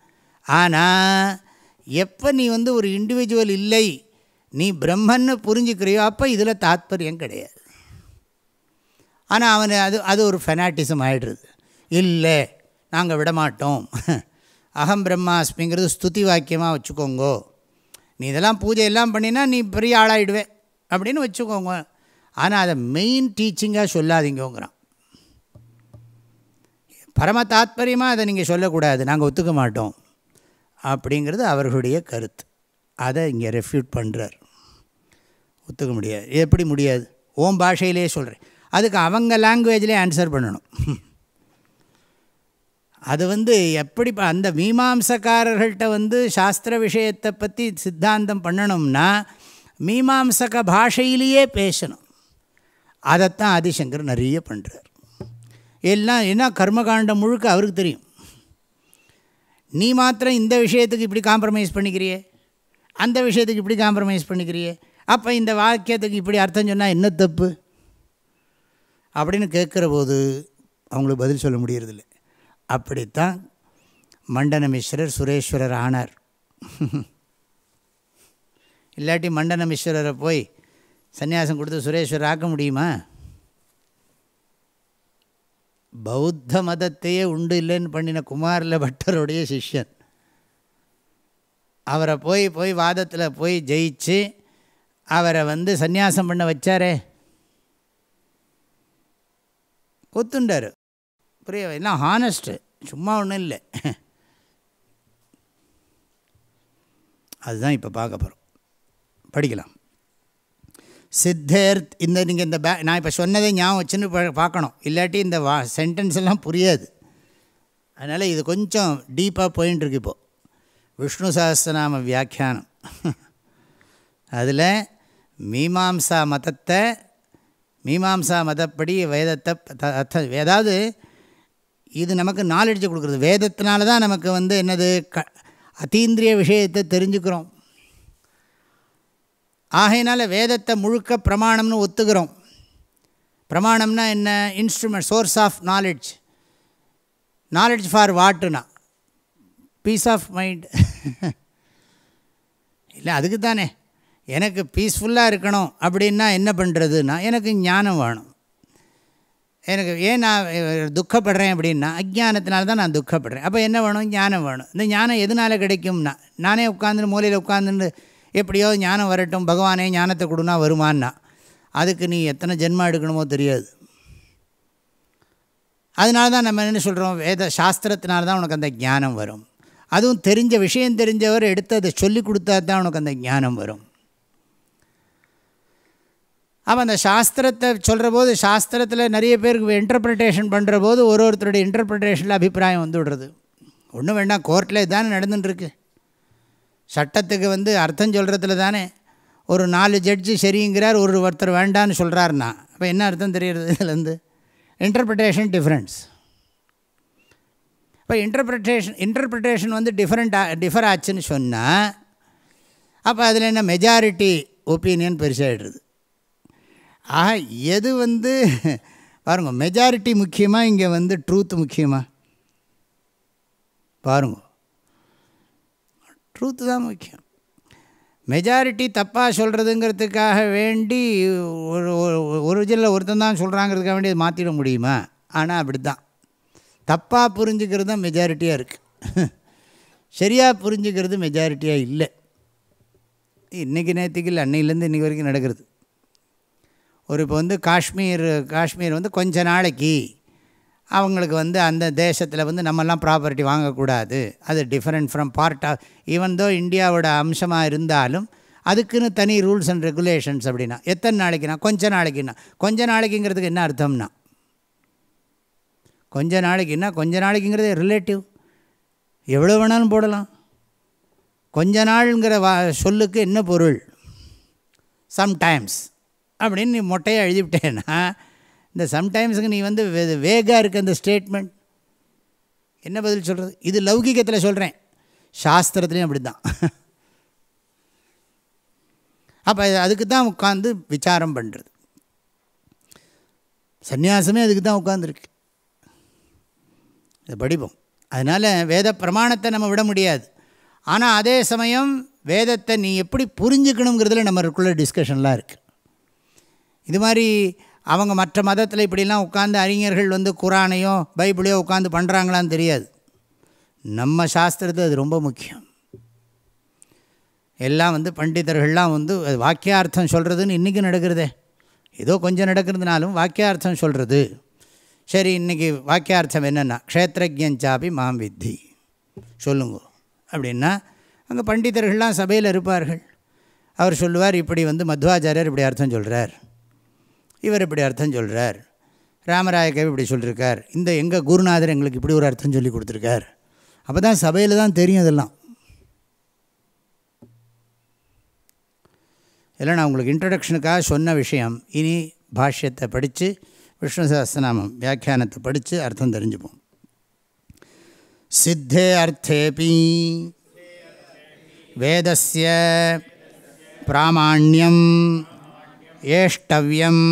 ஆனால் எப்போ நீ வந்து ஒரு இண்டிவிஜுவல் இல்லை நீ பிரம்மன்னு புரிஞ்சுக்கிறியோ அப்போ இதில் தாத்பரியம் கிடையாது. ஆனால் அவன் அது அது ஒரு ஃபெனாட்டிசம் ஆகிடுறது இல்லை நாங்கள் விடமாட்டோம். *laughs* அகம் பிரம்மாஸ்மிங்கிறது ஸ்துதி வாக்கியமாக வச்சுக்கோங்கோ. நீ இதெல்லாம் பூஜை எல்லாம் பண்ணினா நீ பெரிய ஆளாயிடுவே அப்படின்னு வச்சுக்கோங்க. ஆனால் அதை மெயின் டீச்சிங்காக சொல்லாதீங்கோங்கிறான். பரம தாத்பரியமாக அதை நீங்கள் சொல்லக்கூடாது. நாங்கள் ஒத்துக்க மாட்டோம். அப்படிங்கிறது அவர்களுடைய கருத்து. அதை இங்கே ரெஃப்யூட் பண்ணுறார் ஒத்துக்க முடியாது. எப்படி முடியாது? ஓம் பாஷையிலே சொல்கிறேன் அதுக்கு அவங்க லாங்குவேஜ்லேயே ஆன்சர் பண்ணணும். அது வந்து எப்படி அந்த மீமாம்சக்காரர்கள்ட்ட வந்து சாஸ்திர விஷயத்தை பற்றி சித்தாந்தம் பண்ணணும்னா மீமாம்சக பாஷையிலேயே பேசணும். அதைத்தான் ஆதிசங்கர் நிறைய பண்ணுறார் எல்லாம் என்ன கர்மகாண்டம் முழுக்க அவருக்கு தெரியும். நீ மாத்திரம் இந்த விஷயத்துக்கு இப்படி காம்ப்ரமைஸ் பண்ணிக்கிறியே? அந்த விஷயத்துக்கு இப்படி காம்ப்ரமைஸ் பண்ணிக்கிறியே? அப்போ இந்த வாக்கியத்துக்கு இப்படி அர்த்தம் சொன்னால் என்ன தப்பு? அப்படின்னு கேட்குற போது அவங்களுக்கு பதில் சொல்ல முடியறதில்லை. அப்படித்தான் மண்டன மிஸ்ரர் சுரேஸ்வரர் ஆனார். இல்லாட்டி மண்டன மிஸ்வரரை போய் சன்னியாசம் கொடுத்து சுரேஸ்வரர் ஆக்க முடியுமா? பௌத்த மதத்தையே உண்டு இல்லைன்னு பண்ணின குமாரில் பட்டருடைய சிஷ்யன். அவரை போய் போய் வாதத்தில் போய் ஜெயிச்சு அவரை வந்து சந்நியாசம் பண்ண வச்சாரே? ஒத்துண்டார் புரிய எல்லாம் ஹானஸ்ட்டு சும்மா ஒன்றும் இல்லை. அதுதான் இப்போ பார்க்க போகிறோம் படிக்கலாம். சித்தேர்த் இந்த நீங்கள் இந்த பே நான் இப்போ சொன்னதை ஞாபகம் வச்சுன்னு பா- பார்க்கணும். இல்லாட்டி இந்த வா சென்டென்ஸ் எல்லாம் புரியாது. அதனால் இது கொஞ்சம் டீப்பாக போயின்ட்டுருக்கு இப்போது விஷ்ணு சஹஸ்ரநாம வியாக்கியானம். அதில் மீமாம்சா மதத்தை மீமாம்சா மதப்படி வேதத்தை அர்த்தம் அர்த்த- இது நமக்கு நாலெட்ஜை கொடுக்குறது. வேதத்தினால தான் நமக்கு வந்து என்னது? க அத்தீந்திரிய விஷயத்தை தெரிஞ்சுக்கிறோம். ஆகையினால வேதத்தை முழுக்க பிரமாணம்னு ஒத்துக்கிறோம். பிரமாணம்னா என்ன? Instrument source of knowledge knowledge for வாட்டுனா peace of mind இல்லை அதுக்கு தானே எனக்கு பீஸ்ஃபுல்லாக இருக்கணும் அப்படின்னா என்ன பண்ணுறதுன்னா எனக்கு ஞானம் வேணும். எனக்கு ஏன் நான் துக்கப்படுறேன் அப்படின்னா அஜானத்தினால தான் நான் துக்கப்படுறேன். அப்போ என்ன வேணும்? ஞானம் வேணும். இந்த ஞானம் எதனால் கிடைக்கும்னா நானே உட்காந்துட்டு மூலையில் உட்காந்துட்டு எப்படியோ ஞானம் வரட்டும் பகவானே ஞானத்தை கொடுனா வருமான்னா அதுக்கு நீ எத்தனை ஜென்மம் எடுக்கணுமோ தெரியாது. அதனால தான் நம்ம என்ன சொல்கிறோம் வேத சாஸ்திரத்தினால தான் உனக்கு அந்த ஞானம் வரும். அதுவும் தெரிஞ்ச விஷயம் தெரிஞ்சவர் எடுத்து அதை சொல்லி கொடுத்தா தான் உனக்கு அந்த ஞானம் வரும். அப்போ அந்த சாஸ்திரத்தை சொல்கிற போது சாஸ்திரத்தில் நிறைய பேருக்கு இன்டர்பிரிட்டேஷன் பண்ணுற போது ஒரு ஒருத்தருடைய இன்டர்பிரிட்டேஷனில் அபிப்பிராயம் வந்து விடுறது ஒன்றும் வேண்டாம் கோர்ட்டில் தானே நடந்துட்டுருக்கு. சட்டத்துக்கு வந்து அர்த்தம் சொல்கிறதுல தானே. ஒரு நாலு ஜட்ஜு சரிங்கிறார் ஒரு ஒருத்தர் வேண்டான்னு சொல்கிறாருன்னா அப்போ என்ன அர்த்தம் தெரிகிறது இதுலேருந்து இன்டர்பிரிட்டேஷன் டிஃப்ரென்ஸ் இப்போ இன்டர்பிரிட்டேஷன் இன்டர்பிரிட்டேஷன் வந்து டிஃப்ரெண்ட்டாக டிஃபர் ஆச்சுன்னு சொன்னால் அப்போ அதில் என்ன மெஜாரிட்டி ஒப்பீனியன் பெருசாகிடுறது ஆக எது வந்து பாருங்க மெஜாரிட்டி முக்கியமாக இங்கே வந்து ட்ரூத் முக்கியமாக பாருங்க. ட்ரூத்து தான் முக்கியம். மெஜாரிட்டி தப்பாக சொல்கிறதுங்கிறதுக்காக வேண்டி ஒரு ஒரிஜினலில் ஒருத்தன் தான் சொல்கிறாங்கிறதுக்காக வேண்டி மாற்றிட முடியுமா? ஆனால் அப்படி தான் தப்பாக புரிஞ்சுக்கிறது தான் மெஜாரிட்டியாக இருக்குது சரியாக புரிஞ்சுக்கிறது மெஜாரிட்டியாக இல்லை. இன்றைக்கி நேற்றுக்கு இல்லை அன்னையிலேருந்து இன்றைக்கி வரைக்கும் நடக்கிறது. ஒரு இப்போ வந்து காஷ்மீர் காஷ்மீர் வந்து கொஞ்ச நாளைக்கு அவங்களுக்கு வந்து அந்த தேசத்தில் வந்து நம்மெல்லாம் ப்ராப்பர்ட்டி வாங்கக்கூடாது. அது different from part of even though இந்தியாவோட அம்சமாக இருந்தாலும் அதுக்குன்னு தனி ரூல்ஸ் அண்ட் ரெகுலேஷன்ஸ் அப்படின்னா எத்தனை நாளைக்குன்னா கொஞ்ச நாளைக்குன்னா கொஞ்ச நாளைக்குங்கிறதுக்கு என்ன அர்த்தம்னா? கொஞ்ச நாளைக்குன்னா கொஞ்ச நாளைக்குங்கிறது ரிலேட்டிவ் எவ்வளோ வேணாலும் போடலாம். கொஞ்ச நாளுங்கிற வா சொல்லுக்கு என்ன பொருள்? சம்டைம்ஸ் அப்படின்னு நீ மொட்டையை எழுதிவிட்டேன்னா இந்த சம்டைம்ஸுக்கு நீ வந்து வே- வேகாக இருக்க அந்த ஸ்டேட்மெண்ட் என்ன பதில் சொல்கிறது இது லௌகிகத்தில் சொல்கிறேன் சாஸ்திரத்துலேயும் அப்படி தான் *laughs* அப்போ அதுக்கு தான் உட்காந்து விசாரம் பண்ணுறது சந்நியாசமே அதுக்கு தான் உட்காந்துருக்கு இதை படிப்போம். அதனால் வேத பிரமாணத்தை நம்ம விட முடியாது. ஆனால் அதே சமயம் வேதத்தை நீ எப்படி புரிஞ்சுக்கணுங்கிறதுல நம்மளுக்குள்ள டிஸ்கஷன்லாம் இருக்குது இது மாதிரி அவங்க மற்ற மதத்தில் இப்படிலாம் உட்காந்து அறிஞர்கள் வந்து குரானையோ பைபிளையோ உட்காந்து பண்ணுறாங்களான்னு தெரியாது. நம்ம சாஸ்திரத்தை அது ரொம்ப முக்கியம். எல்லாம் வந்து பண்டிதர்கள்லாம் வந்து அது வாக்கியார்த்தம் சொல்கிறதுன்னு இன்றைக்கி நடக்கிறதே. ஏதோ கொஞ்சம் நடக்கிறதுனாலும் வாக்கியார்த்தம் சொல்கிறது சரி இன்றைக்கி வாக்கியார்த்தம் என்னென்னா க்ஷேத்திரஜாபி மாம் வித்தி. சொல்லுங்க. அப்படின்னா அங்கே பண்டிதர்கள்லாம் சபையில் இருப்பார்கள். அவர் சொல்லுவார் இப்படி வந்து மத்வாச்சாரியர் இப்படி அர்த்தம் சொல்கிறார் இவர் இப்படி அர்த்தம் சொல்கிறார் ராமராய கவி இப்படி சொல்லியிருக்கார் இந்த எங்கள் குருநாதர் எங்களுக்கு இப்படி ஒரு அர்த்தம் சொல்லி கொடுத்துருக்கார். அப்போ தான் சபையில் தான் தெரியும் இதெல்லாம் இதெல்லாம் நான் உங்களுக்கு இன்ட்ரடக்ஷனுக்காக சொன்ன விஷயம். இனி பாஷ்யத்தை படித்து விஷ்ணு சஹஸ்திரநாமம் வியாக்கியானத்தை படித்து அர்த்தம் தெரிஞ்சுப்போம். சித்தே அர்த்தேபி. வேதஸ்ய பிராமாண்யம். ஏஷ்டவியம்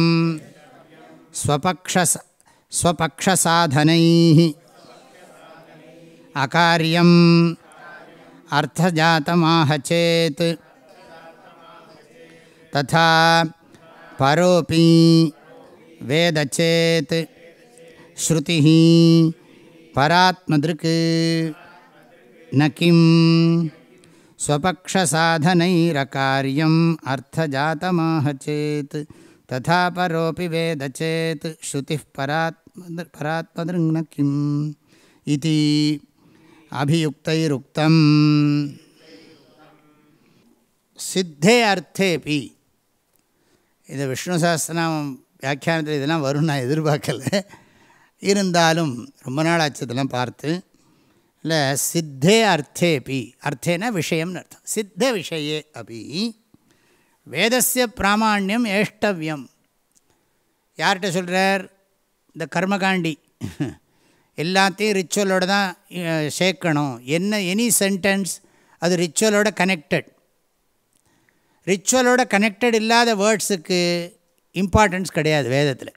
ஸ்வபக்ஷசாதனை அகாரியம் அர்த்தஜாத்தமாகச்சேத் ததா பரோபி வேதச்சேத் ஸ்ருதி பராத்மதிருக்கு ந கிம் ஸ்வபக்ஷசாதனைரகாரியம் அர்த்தஜாத்தமாகச்சேத் ததா பரோபி வேதச்சேத் ஸ்ருதி பராத்ம பராத்மதிருங்ன கிம் இது அபியுக்தைருக்தம் சித்தே அர்த்தேபி இது விஷ்ணு சாஸ்திரநாமம் வியாக்கியானத்தில் இதெல்லாம் வரும் நான் எதிர்பார்க்கலை இருந்தாலும் ரொம்ப நாள் ஆச்சு இதெல்லாம் பார்த்து. இல்லை சித்தே அர்த்தேபி. அர்த்தேன விஷயம்னு அர்த்தம். சித்த விஷயே அப்படி வேதஸ்ய பிராமாண்யம் ஏஷ்டவியம். யார்கிட்ட சொல்கிறார் இந்த கர்மகாண்டி. எல்லாத்தையும் ரிச்சுவலோடு தான் சேர்க்கணும். என்ன எனி சென்டென்ஸ் அது ரிச்சுவலோட கனெக்டட் ரிச்சுவலோட கனெக்டட் இல்லாத வேர்ட்ஸுக்கு இம்பார்ட்டன்ஸ் கிடையாது வேதத்தில்.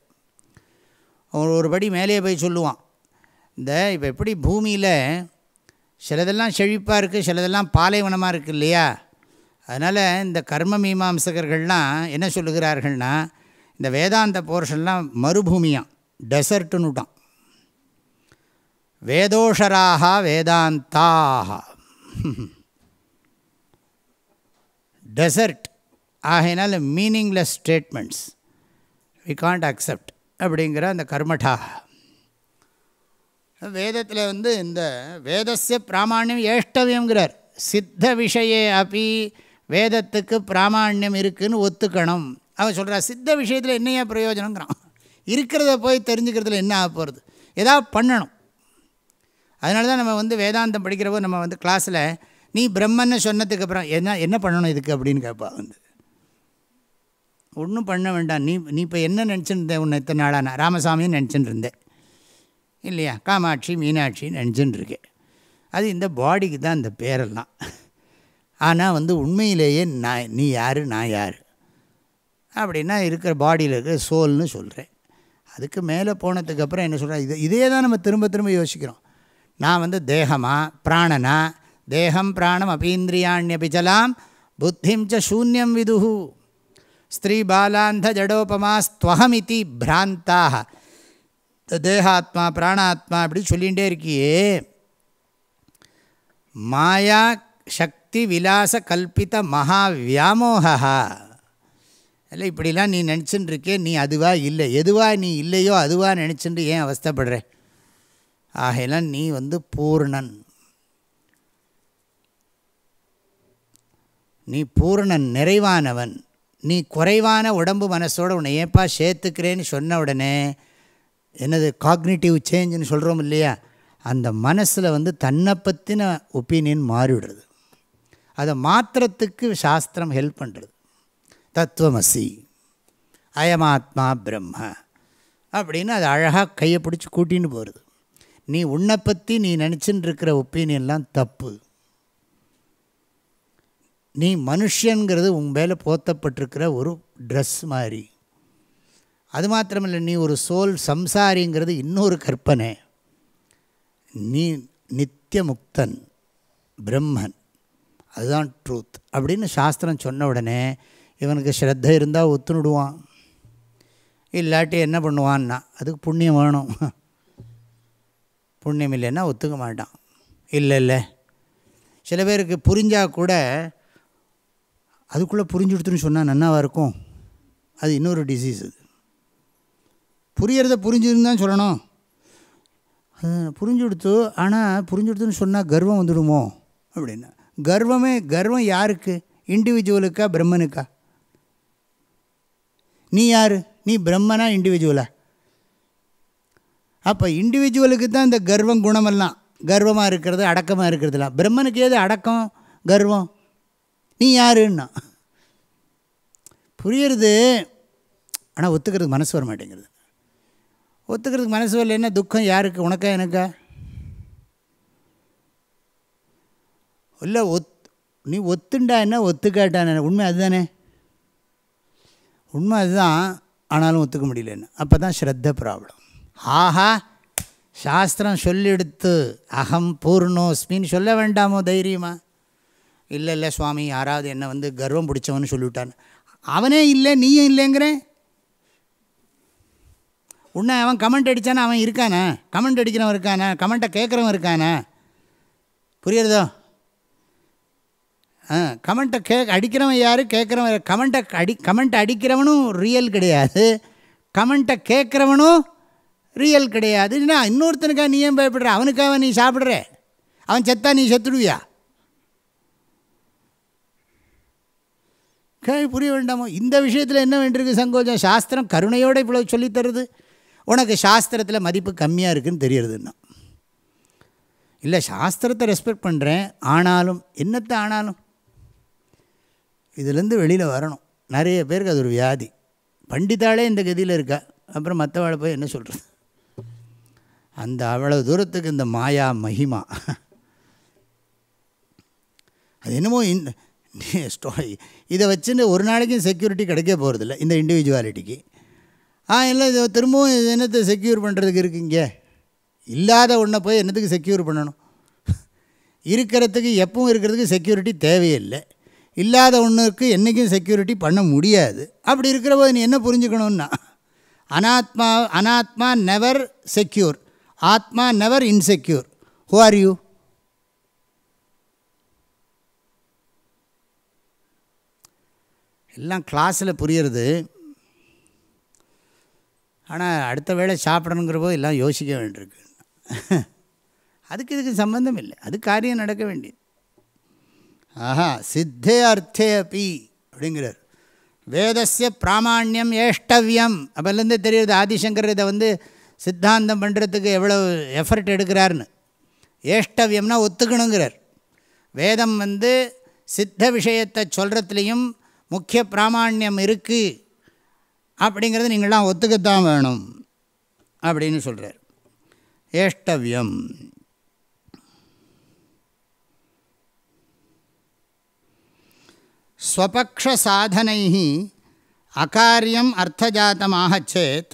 ஒரு படி மேலேயே போய் சொல்லுவான். இந்த இப்போ எப்படி பூமியில் சிலதெல்லாம் செழிப்பாக இருக்குது சிலதெல்லாம் பாலைவனமாக இருக்குது இல்லையா? அதனால் இந்த கர்ம மீமாம்சகர்கள்லாம் என்ன சொல்லுகிறார்கள்னா இந்த வேதாந்த போர்ஷன்லாம் மறுபூமியாம் டெசர்ட்டுன்னுட்டான். வேதோஷராக வேதாந்தாக டெசர்ட் ஆகையினால் meaningless statements. We can't accept அப்படிங்கிற அந்த கர்மட்டாக வேதத்தில் வந்து இந்த வேதஸ்ய பிராமாண்யம் ஏஷ்டவியங்கிறார் சித்த விஷயே அப்பி வேதத்துக்கு பிராமாண்யம் இருக்குதுன்னு ஒத்துக்கணும். அவன் சொல்கிறார் சித்த விஷயத்தில் என்னையா பிரயோஜனங்கிறான். இருக்கிறத போய் தெரிஞ்சுக்கிறதுல என்ன ஆக போகிறது ஏதாவது பண்ணணும். அதனால தான் நம்ம வந்து வேதாந்தம் படிக்கிறப்போ நம்ம வந்து கிளாஸில் நீ பிரம்மன்னு சொன்னதுக்கு அப்புறம் என்ன என்ன பண்ணணும் இதுக்கு? அப்படின்னு கேட்பா வந்து. ஒன்றும் பண்ண வேண்டாம். நீ நீ இப்போ என்ன நினச்சிட்டு இருந்தேன் உன்னை இத்தனை நாளான நான் ராமசாமின்னு நினச்சிட்டு இருந்தேன் இல்லையா? காமாட்சி மீனாட்சி நினச்சின்னு இருக்கேன் அது இந்த பாடிக்கு தான் இந்த பேரெல்லாம். ஆனால் வந்து உண்மையிலேயே நான் நீ யார் நான் யார்? அப்படின்னா இருக்கிற பாடியில் இருக்கிற சோல்னு சொல்கிறேன் அதுக்கு மேலே போனதுக்கப்புறம் என்ன சொல்கிறேன் இது இதே தான் நம்ம திரும்ப திரும்ப யோசிக்கிறோம். நான் வந்து தேகமா பிராணனா? தேகம் பிராணம் அபீந்திரியாண்யபிச்சலாம் புத்திம் ச சூன்யம் விதுஹு. ஸ்திரீ பாலாந்த ஜடோபமாஸ்துவகமிதி பிராந்தாக. தேகாத்மா பிராணாத்மா அப்படி சொல்லிகிட்டே இருக்கியே. மாயா சக்தி விலாச கல்பித்த மகா வியாமோகா இல்லை இப்படிலாம் நீ நினச்சின்னு இருக்கே நீ அதுவாக இல்லை. எதுவாக நீ இல்லையோ அதுவா நினச்சிட்டு ஏன் அவஸ்தப்படுற? ஆகையெல்லாம் நீ வந்து பூர்ணன். நீ பூர்ணன் நிறைவானவன். நீ குறைவான உடம்பு மனசோடு உன்னை ஏப்பா சேர்த்துக்கிறேன்னு சொன்ன உடனே என்னது காக்னிட்டிவ் சேஞ்சுன்னு சொல்கிறோம் இல்லையா? அந்த மனசில் வந்து தன்னை பற்றின ஒப்பீனியன் மாறிவிடுறது. அதை மாத்திரத்துக்கு சாஸ்திரம் ஹெல்ப் பண்ணுறது தத்துவமசி. அயமாத்மா பிரம்ம. அப்படின்னு அது அழகாக கையை பிடிச்சி கூட்டின்னு போகிறது நீ உன்னை பற்றி நீ நினச்சின்னு இருக்கிற ஒப்பீனியன்லாம் தப்பு. நீ மனுஷங்கிறது உன் மேலே போத்தப்பட்டிருக்கிற ஒரு ட்ரெஸ் மாதிரி. அது மாத்திரமில்லை நீ ஒரு சோல் சம்சாரிங்கிறது இன்னொரு கற்பனை. நீ நித்திய முக்தன் பிரம்மன் அதுதான் ட்ரூத் அப்படின்னு சாஸ்திரம் சொன்ன உடனே இவனுக்கு ஸ்ரத்த இருந்தால் ஒத்துனுடுவான். இல்லாட்டி என்ன பண்ணுவான்னா அதுக்கு புண்ணியம் வேணும். புண்ணியம் இல்லைன்னா ஒத்துக்க மாட்டான். இல்லை இல்லை. சில பேருக்கு புரிஞ்சால் கூட அதுக்குள்ளே புரிஞ்சு கொடுத்துன்னு சொன்னால் நன்னாவாக இருக்கும். அது இன்னொரு டிசீஸ் அது புரியறத புரிஞ்சுன்னு தான் சொல்லணும். அது புரிஞ்சு கொடுத்து ஆனால் புரிஞ்சு கொடுத்துன்னு சொன்னால் கர்வம் வந்துடுமோ? அப்படின்னா. கர்வமே கர்வம் யாருக்கு? இண்டிவிஜுவலுக்கா பிரம்மனுக்கா? நீ யார்? நீ பிரம்மனா இண்டிவிஜுவலா அப்போ இண்டிவிஜுவலுக்கு தான் இந்த கர்வம் குணமெல்லாம். கர்வமாக இருக்கிறது அடக்கமாக இருக்கிறதுலாம். பிரம்மனுக்கு ஏது அடக்கம் கர்வம்? நீ யாருன்னா? புரியுறது ஆனால் ஒத்துக்கிறதுக்கு மனசு வர மாட்டேங்கிறது ஒத்துக்கிறதுக்கு மனசு என்ன துக்கம் யாருக்கு உனக்கா எனக்கா? இல்லை ஒத் நீ ஒத்துண்டா என்ன ஒத்துக்காட்டான உண்மை அதுதானே. உண்மை அதுதான் ஆனாலும் ஒத்துக்க முடியலன்னு அப்போ தான் ஸ்ரத்த ப்ராப்ளம். ஆஹா சாஸ்திரம் சொல்லிடுத்து அகம் பூர்ணோஸ்மின்னு சொல்ல வேண்டாமோ தைரியமாக இல்லை இல்லை சுவாமி யாராவது என்னை வந்து கர்வம் பிடிச்சவன்னு சொல்லிவிட்டான் அவனே இல்லை நீயும் இல்லைங்கிறேன். உன்னை அவன் கமெண்ட் அடித்தானே அவன் இருக்கானே? கமெண்ட் அடிக்கிறவன் இருக்கானே? கமெண்ட்டை கேட்குறவன் இருக்கானே? புரியுறதோ? ஆ கமெண்ட்டை கே அடிக்கிறவன் யார்? கேட்குறவன் கமெண்ட்டை அடி கமெண்ட் அடிக்கிறவனும் ரியல் கிடையாது. கமெண்ட்டை கேட்குறவனும் ரியல் கிடையாது. என்ன இன்னொருத்தனுக்காக நீ ஏன் பயப்படுற? அவனுக்காக நீ சாப்பிட்ற. அவன் செத்தா நீ செத்துடுவியா? கேள்வி புரிய வேண்டாமோ? இந்த விஷயத்தில் என்ன வேண்டியிருக்கு சங்கோஜம்? சாஸ்திரம் கருணையோடு இவ்வளோ சொல்லித்தருது உனக்கு சாஸ்திரத்தில் மதிப்பு கம்மியாக இருக்குதுன்னு தெரியறதுன்னா. இல்லை சாஸ்திரத்தை ரெஸ்பெக்ட் பண்ணுறேன் ஆனாலும் என்னத்தை ஆனாலும்? இதுலேருந்து வெளியில் வரணும். நிறைய பேருக்கு அது ஒரு வியாதி. பண்டிதாளே இந்த கதியில் இருக்கா? அப்புறம் மற்றவாழை போய் என்ன சொல்கிறது அந்த அவ்வளோ தூரத்துக்கு இந்த மாயா மகிமா. அது என்னமோ இந்த ஸ்டோ இதை வச்சுன்னு ஒரு நாளைக்கும் செக்யூரிட்டி கிடைக்க போகிறதில்ல இந்த இண்டிவிஜுவாலிட்டிக்கு ஆ இல்லை இது திரும்பவும் இது என்னத்தை செக்யூர் பண்ணுறதுக்கு இருக்குங்க? இல்லாத ஒன்றை போய் என்னத்துக்கு செக்யூர் பண்ணணும்? இருக்கிறதுக்கு எப்பவும் இருக்கிறதுக்கு செக்யூரிட்டி தேவையில்லை. இல்லாத ஒன்றுக்கு என்றைக்கும் செக்யூரிட்டி பண்ண முடியாது. அப்படி இருக்கிற போது நீ என்ன புரிஞ்சுக்கணுன்னா அனாத்மா அனாத்மா நெவர் செக்யூர் ஆத்மா never insecure who are you எல்லாம் கிளாஸில் புரியறது ஆனால் அடுத்த வேளை சாப்பிடணுங்கிற போது எல்லாம் யோசிக்க வேண்டியிருக்கு. அதுக்கு இதுக்கு சம்பந்தம் இல்லை. அது காரியம் நடக்க வேண்டியது. ஆஹா சித்தே அர்த்தே அப்பி அப்படிங்கிறார். வேதஸ்ய பிராமாண்யம் ஏஷ்டவியம். அப்போலேருந்து தெரியுது ஆதிசங்கர் இதை வந்து சித்தாந்தம் பண்ணுறதுக்கு எவ்வளோ எஃபர்ட் எடுக்கிறாருன்னு ஏஷ்டவியம்னா ஒத்துக்கணுங்கிறார். வேதம் வந்து சித்த விஷயத்தை சொல்கிறதுலேயும் முக்கிய பிராமாண்யம் இருக்குது அப்படிங்கிறது நீங்களாம் ஒத்துக்கத்தான் வேணும் அப்படின்னு சொல்கிறார் ஏஷ்டவியம். ஸ்வபக்ஷ சாதனை அகாரியம் அர்த்தஜாத்தமாக சேத்.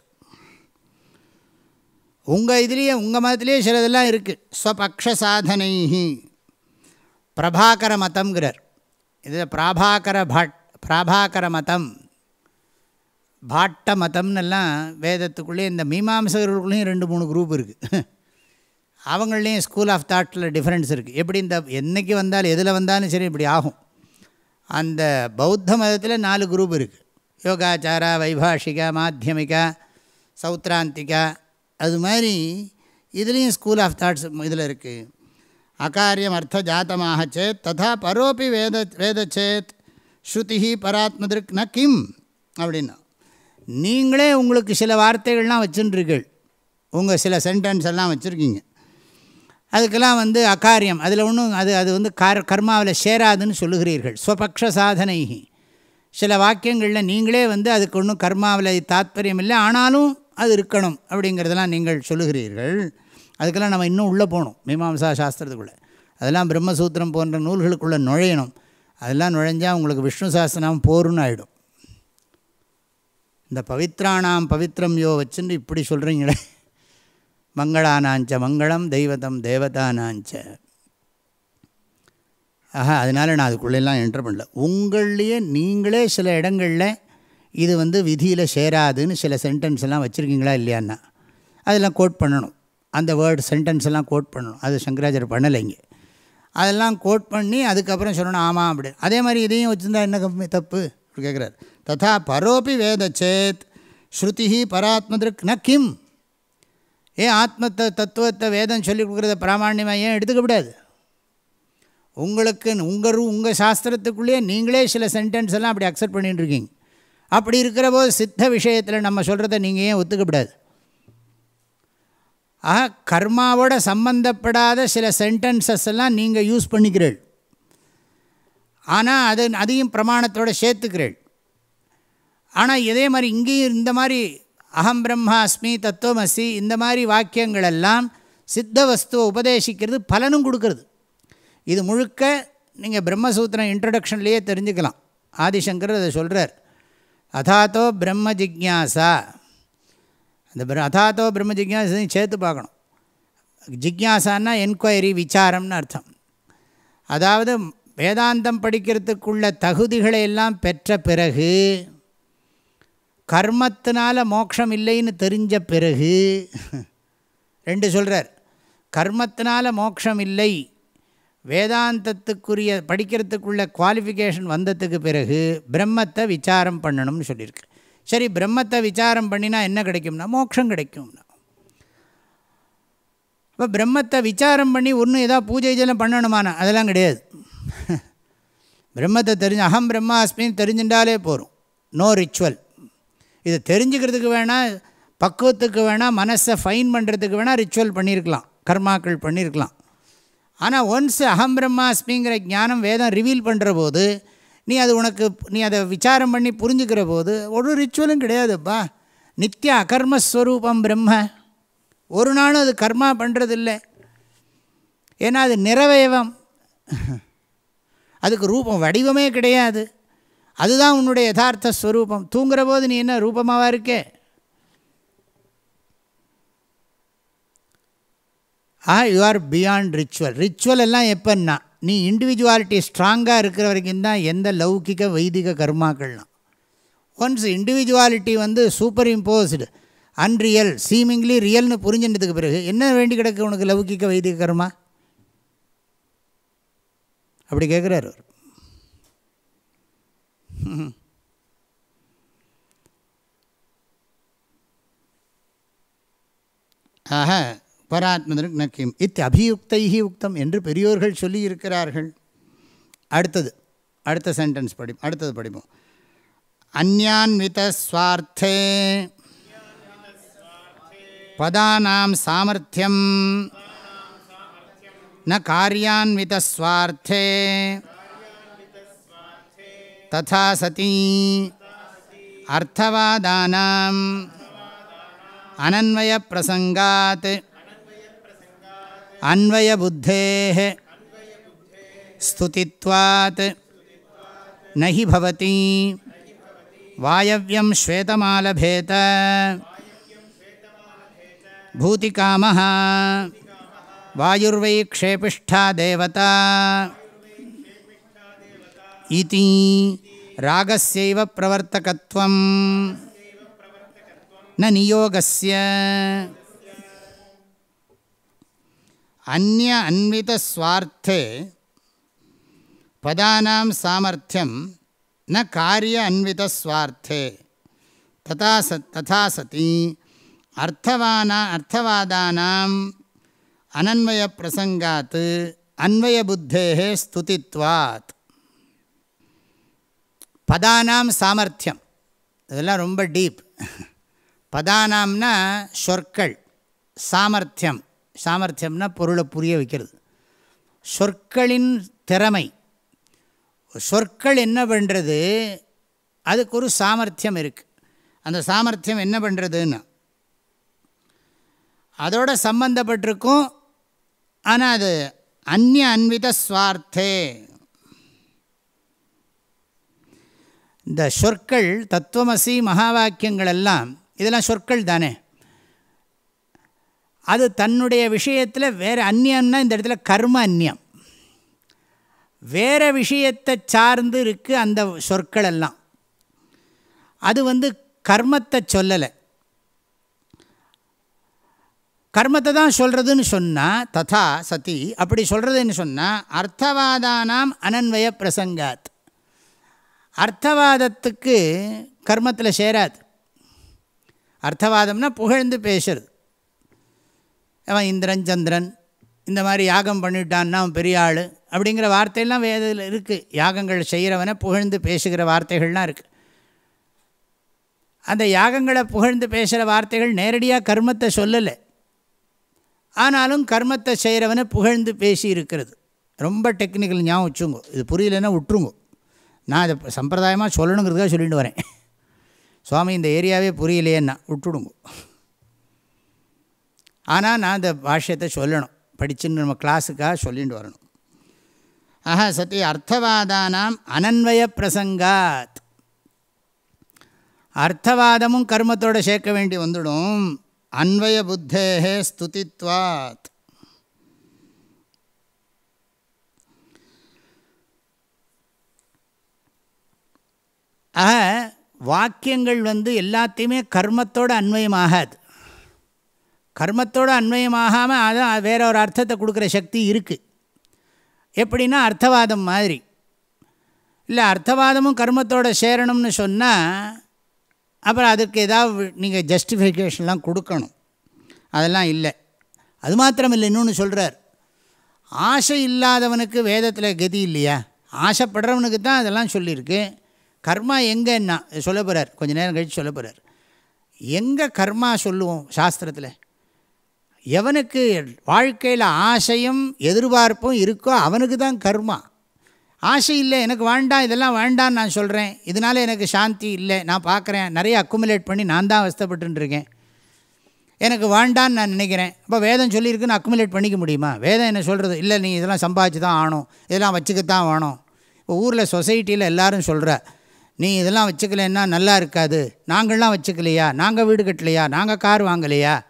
உங்கள் இதுலேயே உங்கள் மதத்திலேயே சிலதெல்லாம் இருக்குது ஸ்வபக்ஷ சாதனை பிரபாகர மதம்ங்கிறார். இது பிராபாகர பட் பிராபாகர மதம். பாட்ட மதம்னெல்லாம் வேதத்துக்குள்ளேயே இந்த மீமாம்சகர்களுக்குள்ளேயும் ரெண்டு மூணு குரூப் இருக்குது அவங்களையும் ஸ்கூல் ஆஃப் தாட்டில் டிஃப்ரென்ஸ் இருக்குது எப்படி இந்த என்றைக்கு வந்தாலும் எதில் வந்தாலும் சரி இப்படி ஆகும். அந்த பௌத்த மதத்தில் நாலு குரூப் இருக்குது யோகாச்சாரா வைபாஷிகா மாத்தியமிகா சௌத்ராந்திகா அது மாதிரி இதுலேயும் ஸ்கூல் ஆஃப் தாட்ஸ் இதில் இருக்குது அகாரியம் அர்த்த ஜாத்தமாக சேத் ததா பரோப்பி வேத வேதச்சேத் ஸ்ருதி பராத்மதிருக் ந கிம் அப்படின்னா. நீங்களே உங்களுக்கு சில வார்த்தைகள்லாம் வச்சுருக்கீர்கள் உங்கள் சில சென்டென்ஸ் எல்லாம் வச்சுருக்கீங்க. அதுக்கெல்லாம் வந்து அகாரியம். அதில் ஒன்றும் அது அது வந்து கார் கர்மாவில் சேராதுன்னு சொல்லுகிறீர்கள். ஸ்வபக்ஷ சாதனை சில வாக்கியங்களில் நீங்களே வந்து அதுக்கு ஒன்றும் கர்மாவில் தாத்பரியம் இல்லை. ஆனாலும் அது இருக்கணும் அப்படிங்கிறதெல்லாம் நீங்கள் சொல்லுகிறீர்கள். அதுக்கெல்லாம் நம்ம இன்னும் உள்ளே போகணும். மீமாம்சா சாஸ்திரத்துக்குள்ளே. அதெல்லாம் பிரம்மசூத்திரம் போன்ற நூல்களுக்குள்ளே நுழையணும். அதெல்லாம் நுழைஞ்சால் உங்களுக்கு விஷ்ணு சாஸ்திரம் போருன்னு ஆகிடும் இந்த பவித்ராணாம் பவித்ரம் யோ வச்சுன்னு இப்படி சொல்கிறீங்களே மங்களானாஞ்ச மங்களம் தெய்வதம் தேவதானாஞ்ச. ஆஹா அதனால் நான் அதுக்குள்ளெல்லாம் என்ட்ரு பண்ணல. உங்கள்லேயே நீங்களே சில இடங்களில் இது வந்து விதியில் சேராதுன்னு சில சென்டென்ஸ் எல்லாம் வச்சுருக்கீங்களா இல்லையான்னா அதெல்லாம் கோட் பண்ணணும். அந்த வேர்டு சென்டென்ஸ் எல்லாம் கோட் பண்ணணும். அது சங்கராச்சாரியர் பண்ணலைங்க அதெல்லாம் கோட் பண்ணி அதுக்கப்புறம் சொல்லணும் ஆமாம் அப்படி அதே மாதிரி இதையும் வச்சுருந்தா என்ன தப்பு? அப்படி கேட்குறாரு. ததா பரோபி வேத சேத் ஸ்ருதி பராத்மதிருக் ந கிம் ஏன் ஆத்ம த தத்துவத்தை வேதம் சொல்லி கொடுக்குறத பிராமணியமாக ஏன் எடுத்துக்கப்படாது உங்களுக்கு உங்கள் உங்கள் சாஸ்திரத்துக்குள்ளேயே நீங்களே சில சென்டென்ஸ் எல்லாம் அப்படி அக்செப்ட் பண்ணிட்டு இருக்கீங்க. அப்படி இருக்கிற போது சித்த விஷயத்தில் நம்ம சொல்கிறத நீங்கள் ஏன் ஒத்துக்கப்படாது ஆக கர்மாவோட சம்பந்தப்படாத சில சென்டென்சஸ் எல்லாம் நீங்கள் யூஸ் பண்ணிக்கிறீள் ஆனால் அது அதையும் பிரமாணத்தோடு சேர்த்துக்கிறீள் ஆனால் இதே மாதிரி இங்கேயும் இந்த மாதிரி அகம் பிரம்மாஸ்மி தத்துவமசி இந்த மாதிரி வாக்கியங்கள் எல்லாம் சித்த வஸ்துவை உபதேசிக்கிறது பலனும் கொடுக்கறது. இது முழுக்க நீங்கள் பிரம்மசூத்திரம் இன்ட்ரடக்ஷன்லேயே தெரிஞ்சுக்கலாம். ஆதிசங்கர் அதை சொல்கிறார் அதாத்தோ பிரம்ம ஜிக்யாசா. அந்த அதாத்தோ பிரம்ம ஜிக்யாசையும் சேர்த்து பார்க்கணும். ஜிக்யாசான்னா என்கொயரி விசாரம்னு அர்த்தம். அதாவது வேதாந்தம் படிக்கிறதுக்குள்ள தகுதிகளை எல்லாம் பெற்ற பிறகு கர்மத்தினால மோட்சம் இல்லைன்னு தெரிஞ்ச பிறகு ரெண்டு சொல்கிறார் கர்மத்தினால மோட்சம் இல்லை வேதாந்தத்துக்குரிய படிக்கிறதுக்குள்ள குவாலிஃபிகேஷன் வந்ததுக்கு பிறகு பிரம்மத்தை விசாரம் பண்ணணும்னு சொல்லியிருக்கு. சரி பிரம்மத்தை விசாரம் பண்ணினா என்ன கிடைக்கும்னா மோட்சம் கிடைக்கும்னா. இப்போ பிரம்மத்தை விசாரம் பண்ணி ஒன்றும் ஏதாவது பூஜை இதெல்லாம் பண்ணணுமானா? அதெல்லாம் கிடையாது. *laughs* பிரம்மத்தை தெரிஞ்சு அகம் பிரம்மா அஸ்மின்னு தெரிஞ்சுட்டாலே போகும் நோ ரிச்சுவல் இதை தெரிஞ்சுக்கிறதுக்கு வேணால் பக்குவத்துக்கு வேணால் மனசை ஃபைன் பண்ணுறதுக்கு வேணால் ரிச்சுவல் பண்ணியிருக்கலாம் கர்மாக்கள் பண்ணியிருக்கலாம் ஆனால் ஒன்ஸ் அகம் பிரம்மாஸ்மிங்கிற ஞானம் வேதம் ரிவீல் பண்ணுற போது நீ அது உனக்கு நீ அதை விசாரம் பண்ணி புரிஞ்சுக்கிற போது ஒரு ரிச்சுவலும் கிடையாதுப்பா. நித்திய அகர்மஸ்வரூபம் பிரம்ம. ஒரு நாளும் அது கர்மா பண்ணுறதில்ல ஏன்னா அது நிறவயவம் அதுக்கு ரூபம் வடிவமே கிடையாது. அதுதான் உன்னுடைய யதார்த்த ஸ்வரூபம். தூங்குற போது நீ என்ன ரூபமாவா இருக்கே? ஆ you are beyond ritual ritual எல்லாம் எப்போன்னா நீ இண்டிவிஜுவாலிட்டி ஸ்ட்ராங்காக இருக்கிற வரைக்கும் தான் எந்த லௌகிக வைதிக கர்மாக்கள்லாம். ஒன்ஸ் இண்டிவிஜுவாலிட்டி வந்து சூப்பர் இம்போஸ்டு அன்ரியல் சீமிங்லி ரியல்னு புரிஞ்சின்றதுக்கு பிறகு என்ன வேண்டி கிடக்கு உனக்கு லௌகிக்க வைதிக கர்மா? அப்படி கேட்குறாரு அவர். *laughs* ஆக பராத்மதனுக்கு நக்கியம் இத் அபியுக்தை உக்தம் என்று பெரியோர்கள் சொல்லி இருக்கிறார்கள் அடுத்தது அடுத்த சென்டென்ஸ் படி அடுத்தது படிப்போம். அந்யான்வித ஸ்வார்த்தே பதானாம் சாமர்த்தியம் ந காரியான்வித ஸ்வார்த்தே ததா சதி அர்த்தவாதானாம் அனன்வய பிரசங்காத் அன்வய புத்தேः ஸ்துதித்வாத் நகி பவதி வாயவ்யம் ஸ்வேதமாலபேத பூதிகாம வாயுர்வை க்ஷேபிஷ்டா தேவதா இதி ராகசைவ பிரவர்த்தகத்துவம் ந நியோகஸ்ய அந்நிய அன்விதஸ்வார்த்தே பதானாம் சாமர்த்தியம் ந காரிய அன்விதஸ்வார்த்தே ததா சத் ததா சதி அர்த்தவானா அர்த்தவாதானாம் அனன்வய பிரசங்காத் அன்வய புத்தேகே ஸ்துதித்வாத் பதானாம் சாமர்த்தியம். இதெல்லாம் ரொம்ப டீப். பதானாம்னா சொற்கள் சாமர்த்தியம். சாமர்த்தியம்னா பொருளை புரிய வைக்கிறது. சொற்களின் திறமை. சொற்கள் என்ன பண்ணுறது அதுக்கு ஒரு சாமர்த்தியம் இருக்குது அந்த சாமர்த்தியம் என்ன பண்ணுறதுன்னு அதோட சம்பந்தப்பட்டிருக்கும் ஆனால் அது அந்நிய அன்வித சுவார்த்தே. இந்த சொற்கள் தத்துவமசி மகா வாக்கியங்கள் எல்லாம் இதெல்லாம் சொற்கள் தானே. அது தன்னுடைய விஷயத்தில் வேறு அந்நியம்னா இந்த இடத்துல கர்ம அந்நியம். வேறு விஷயத்தை சார்ந்து இருக்குது அந்த சொற்கள் எல்லாம் அது வந்து கர்மத்தை சொல்லலை. கர்மத்தை தான் சொல்கிறதுன்னு சொன்னால் ததா சதி அப்படி சொல்கிறதுன்னு சொன்னால் அர்த்தவாதானாம் அனன்வய பிரசங்காத். அர்த்தவாதத்துக்கு கர்மத்தில் சேராது. அர்த்தவாதம்னா புகழ்ந்து பேசுறது. அவன் இந்திரன் சந்திரன் இந்த மாதிரி யாகம் பண்ணிட்டான்னா அவன் பெரிய ஆள் அப்படிங்கிற வார்த்தையெல்லாம் வேதத்தில் இருக்குது யாகங்கள் செய்கிறவனை புகழ்ந்து பேசுகிற வார்த்தைகள்லாம் இருக்குது அந்த யாகங்களை புகழ்ந்து பேசுகிற வார்த்தைகள் நேரடியாக கர்மத்தை சொல்லலை. ஆனாலும் கர்மத்தை செய்கிறவனை புகழ்ந்து பேசி இருக்கிறது. ரொம்ப டெக்னிக்கல் ஞாபகம் வச்சுங்கோ இது புரியலன்னா விட்டுருங்கோ. நான் இதை சம்பிரதாயமாக சொல்லணுங்கிறதுக்காக சொல்லிட்டு வரேன். சுவாமி இந்த ஏரியாவே புரியலையேன்னா விட்டுடுங்க. ஆனால் நான் இந்த பாஷ்யத்தை சொல்லணும். படிச்சுன்னு நம்ம கிளாஸுக்காக சொல்லிட்டு வரணும். ஆஹா சத்தி அர்த்தவாதானாம் அனன்வய பிரசங்காத். அர்த்தவாதமும் கர்மத்தோடு சேர்க்க வேண்டி வந்துடும். அன்வய புத்தேகே ஸ்துதித்வாத். ஆக வாக்கியங்கள் வந்து எல்லாத்தையுமே கர்மத்தோடு அன்வயமாகாது. கர்மத்தோடு அன்வயமாகாமல் அதான் வேற ஒரு அர்த்தத்தை கொடுக்குற சக்தி இருக்குது எப்படின்னா அர்த்தவாதம் மாதிரி. இல்லை அர்த்தவாதமும் கர்மத்தோடு சேரணும்னு சொன்னால் அப்புறம் அதுக்கு ஏதாவது நீங்கள் ஜஸ்டிஃபிகேஷன்லாம் கொடுக்கணும். அதெல்லாம் இல்லை. அது மாத்திரம் இல்லை இன்னொன்று சொல்கிறார் ஆசை இல்லாதவனுக்கு வேதத்தில் கதி இல்லையா? ஆசைப்படுறவனுக்கு தான் அதெல்லாம் சொல்லியிருக்கு. கர்மா எங்கன்னா சொல்ல போகிறார் கொஞ்சம் நேரம் கழித்து சொல்ல போகிறார் எங்கே கர்மா சொல்லுவோம் சாஸ்திரத்தில்? எவனுக்கு வாழ்க்கையில் ஆசையும் எதிர்பார்ப்பும் இருக்கோ அவனுக்கு தான் கர்மா. ஆசை இல்லை எனக்கு வேண்டாம் இதெல்லாம் வேண்டான்னு நான் சொல்கிறேன் இதனால் எனக்கு சாந்தி இல்லை நான் பார்க்குறேன். நிறைய அக்குமுலேட் பண்ணி நான் தான் அவஸ்தப்பட்டுருக்கேன் எனக்கு வேண்டான்னு நான் நினைக்கிறேன். இப்போ வேதம் சொல்லியிருக்குன்னு அக்குமுலேட் பண்ணிக்க முடியுமா? வேதம் என்ன சொல்கிறது இல்லை நீ இதெல்லாம் சம்பாதிச்சு தான் ஆகணும். இதெல்லாம் வச்சுக்கத்தான் வேணும். இப்போ ஊரில் சொசைட்டியில் எல்லோரும் சொல்கிற நீ இதெல்லாம் வச்சுக்கலன்னா நல்லா இருக்காது. நாங்கள்லாம் வச்சுக்கலையா? நாங்கள் வீடு கட்டலையா? நாங்கள் கார் வாங்கலையா?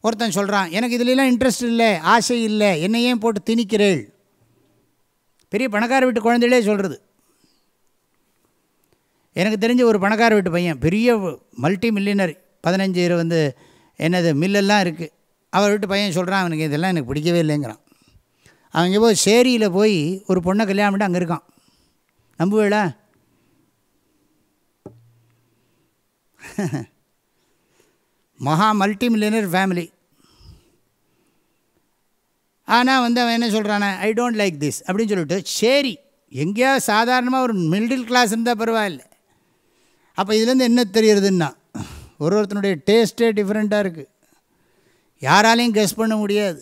ஒருத்தன் சொல்கிறான் எனக்கு இதுலலாம் இன்ட்ரெஸ்ட் இல்லை ஆசை இல்லை என்னையே போட்டு திணிக்கிறேள்? பெரிய பணக்கார வீட்டு குழந்தைகளே சொல்கிறது எனக்கு தெரிஞ்ச ஒரு பணக்கார வீட்டு பையன் பெரிய மல்டி மில்லியனர் பதினஞ்சு வந்து என்னது மில்லெல்லாம் இருக்குது அவர் வீட்டு பையன் சொல்கிறான் அவனுக்கு இதெல்லாம் எனக்கு பிடிக்கவே இல்லைங்கிறான். அவங்க போய் சேரியில் போய் ஒரு பொண்ணை கல்யாணம் பண்ணிட்டு அங்கே இருக்கான். நம்புவேளா? *laughs* மகா மல்டி மில்லியனர் ஃபேமிலி ஆனால் வந்து அவன் என்ன சொல்கிறானே ஐ டோன்ட் லைக் திஸ் அப்படின்னு சொல்லிட்டு சரி எங்கேயாவது சாதாரணமாக ஒரு மிடில் கிளாஸ் இருந்தால் பரவாயில்ல. அப்போ இதுலேருந்து என்ன தெரியுறதுன்னா ஒரு ஒருத்தனுடைய டேஸ்ட்டே டிஃப்ரெண்ட்டாக இருக்குது யாராலையும் கெஸ் பண்ண முடியாது.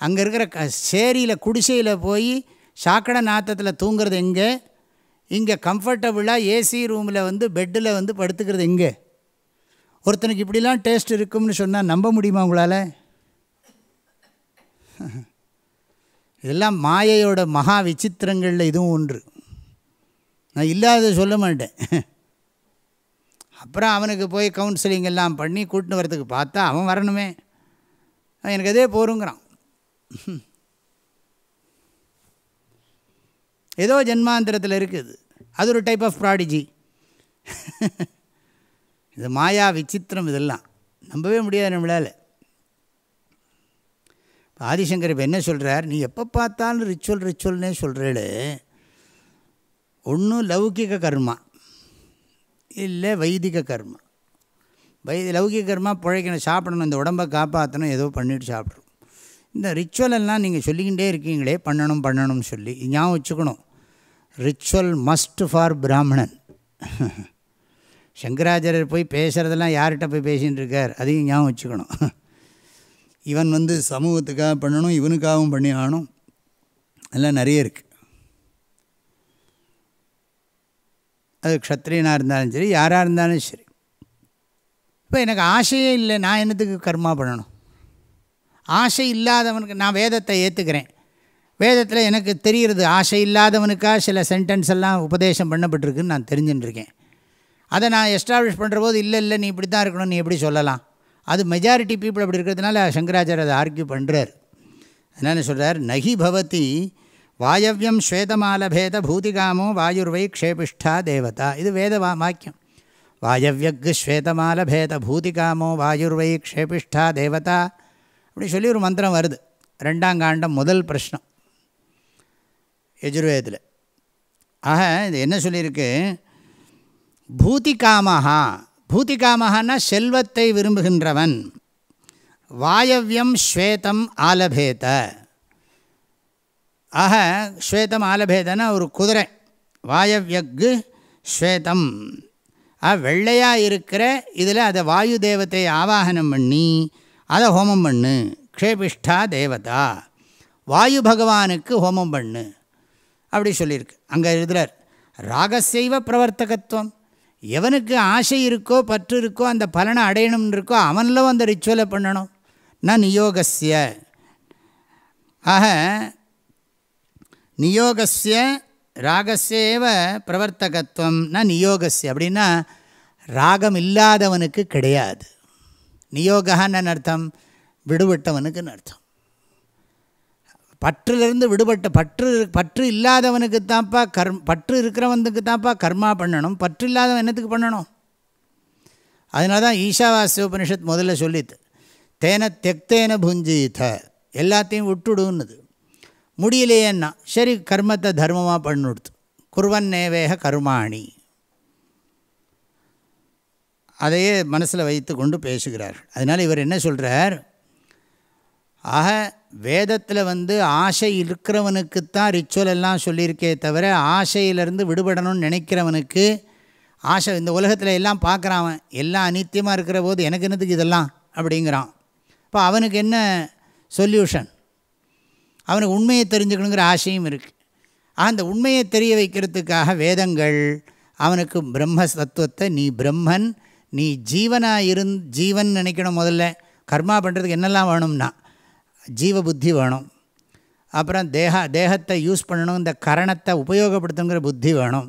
அங்கே இருக்கிற க சேரியில் குடிசையில் போய் சாக்கடை நாத்தத்தில் தூங்குறது எங்கே? இங்கே கம்ஃபர்டபுளாக ஏசி ரூமில் வந்து பெட்டில் வந்து படுத்துக்கிறது எங்கே? ஒருத்தனுக்கு இப்படிலாம் டேஸ்ட் இருக்கும்னு சொன்னால் நம்ப முடியுமா உங்களால்? இதெல்லாம் மாயையோட மகா விசித்திரங்களில் இதுவும் ஒன்று. நான் இல்லாத சொல்ல மாட்டேன். அப்புறம் அவனுக்கு போய் கவுன்சிலிங் எல்லாம் பண்ணி கூட்டின்னு வரத்துக்கு பார்த்தா அவன் வரணுமே. எனக்கு அதே போருங்கிறான். ஏதோ ஜென்மாந்திரத்தில் இருக்குது. அது ஒரு டைப் ஆஃப் ப்ராடிஜி இது மாயா விசித்திரம் இதெல்லாம். நம்பவே முடியாது நம்மளால். இப்போ ஆதிசங்கர் இப்போ என்ன சொல்கிறார் நீ எப்போ பார்த்தாலும் ரிச்சுவல் ரிச்சுவல்னே சொல்கிறேடு ஒன்றும் லௌகிக கர்மா. இல்லை வைதிக கர்மா. வை லௌகிக கர்மா பிழைக்கணும் சாப்பிடணும் இந்த உடம்பை காப்பாற்றணும் ஏதோ பண்ணிட்டு சாப்பிட்றோம் இந்த ரிச்சுவலெல்லாம் நீங்கள் சொல்லிக்கிட்டே இருக்கீங்களே பண்ணணும் பண்ணணும்னு சொல்லி. ஞாபகம் வச்சுக்கணும். ரிச்சுவல் மஸ்ட் ஃபார் பிராமணன் சங்கராச்சாரியர் போய் பேசுகிறதெல்லாம் யார்கிட்ட போய் பேசின்னு இருக்கார்? அதையும் ஞாபகம் வச்சுக்கணும். இவன் வந்து சமூகத்துக்காக பண்ணணும் இவனுக்காகவும் பண்ணி ஆகணும். எல்லாம் நிறைய இருக்குது அது க்ஷத்ரியனாக இருந்தாலும் சரி யாராக இருந்தாலும் சரி. இப்போ எனக்கு ஆசையே இல்லை நான் என்னத்துக்கு கர்மா பண்ணணும்? ஆசை இல்லாதவனுக்கு நான் வேதத்தை ஏற்றுக்கிறேன் வேதத்தில் எனக்கு தெரிகிறது ஆசை இல்லாதவனுக்காக சில சென்டென்ஸ் எல்லாம் உபதேசம் பண்ணப்பட்டிருக்குன்னு நான் தெரிஞ்சுட்டுருக்கேன் அதை நான் எஸ்டாப்ளிஷ் பண்ணுற போது இல்லை இல்லை நீ இப்படி தான் இருக்கணும் நீ எப்படி சொல்லலாம்? அது மெஜாரிட்டி பீப்புள் அப்படி இருக்கிறதுனால சங்கராச்சாரியர் அதை ஆர்கியூ பண்ணுறார் அதனால் சொல்கிறார் நகி பவதி வாயவியம் ஸ்வேதமாலபேத பூதிகாமோ வாயுர்வை க்ஷேபிஷ்டா தேவதா. இது வேத வா வாக்கியம். வாயவ்யக்கு ஸ்வேதமாலபேத பூதிகாமோ வாயுர்வை க்ஷேபிஷ்டா தேவதா. அப்படி சொல்லி ஒரு மந்திரம் வருது. ரெண்டாம் காண்டம் முதல் பிரஷ்னம். யஜுர்வேதத்தில். ஆக இது என்ன சொல்லியிருக்கு? பூதிகாமஹா. பூதிகாமஹான்னா செல்வத்தை விரும்புகின்றவன். வாயவ்யம் ஸ்வேதம் ஆலபேத. ஆக ஸ்வேதம் ஆலபேதனா ஒரு குதிரை. வாயவ்யக்கு ஸ்வேதம். ஆ வெள்ளையாக இருக்கிற இதில் அதை வாயு தேவத்தை ஆவாகனம் பண்ணி அதை ஹோமம் பண்ணு. க்ஷேபிஷ்டா தேவதா. வாயு பகவானுக்கு ஹோமம் பண்ணு. அப்படி சொல்லியிருக்கு. அங்கே எழுதுகிறார் ராகசைவ பிரவர்த்தகத்துவம். எவனுக்கு ஆசை இருக்கோ பற்று இருக்கோ அந்த பலனை அடையணும்னு இருக்கோ அவனில் அந்த ரிச்சுவலை பண்ணணும். நான் நியோகஸ்ய. ஆக நியோகஸ்ய ராகசேவ பிரவர்த்தகத்துவம். நான் நியோகஸ்ய. அப்படின்னா ராகம் இல்லாதவனுக்கு கிடையாது. நியோகான்னு அர்த்தம் விடுபட்டவனுக்குன்னு அர்த்தம். பற்றிலிருந்து விடுபட்ட பற்று பற்று இல்லாதவனுக்கு தான்ப்பா கர்ம் பற்று இருக்கிறவனுக்கு தான்ப்பா கர்மா பண்ணணும். பற்று இல்லாதவன் என்னத்துக்கு பண்ணணும்? அதனால தான் ஈஷாவாசிய உபனிஷத் முதல்ல சொல்லித்து தேன தெக்தேன புஞ்சித. எல்லாத்தையும் விட்டுடுன்னுது. முடியலையேன்னா சரி கர்மத்தை தர்மமாக பண்ணுடுத்து குருவன் நேவேக கர்மாணி. அதையே மனசில் வைத்து கொண்டு பேசுகிறார்கள் அதனால் இவர் என்ன சொல்கிறார் ஆக வேதத்தில் வந்து ஆசை இருக்கிறவனுக்குத்தான் ரிச்சுவல் எல்லாம் சொல்லியிருக்கே தவிர ஆசையிலேருந்து விடுபடணும்னு நினைக்கிறவனுக்கு ஆசை இந்த உலகத்தில் எல்லாம் பார்க்குறான் எல்லாம் அனித்தியமாக இருக்கிற போது எனக்கு என்னத்துக்கு இதெல்லாம்? அப்படிங்கிறான். இப்போ அவனுக்கு என்ன சொல்யூஷன் அவனுக்கு உண்மையை தெரிஞ்சுக்கணுங்கிற ஆசையும் இருக்குது அந்த உண்மையை தெரிய வைக்கிறதுக்காக வேதங்கள் அவனுக்கு பிரம்ம தத்துவத்தை நீ பிரம்மன் நீ ஜீவனாக இருந் ஜீவன் நினைக்கணும் முதல்ல. கர்மா பண்ணுறதுக்கு என்னெல்லாம் வேணும்னா ஜீவ புத்தி வேணும். அப்புறம் தேக தேகத்தை யூஸ் பண்ணணும் இந்த கரணத்தை உபயோகப்படுத்துங்கிற புத்தி வேணும்.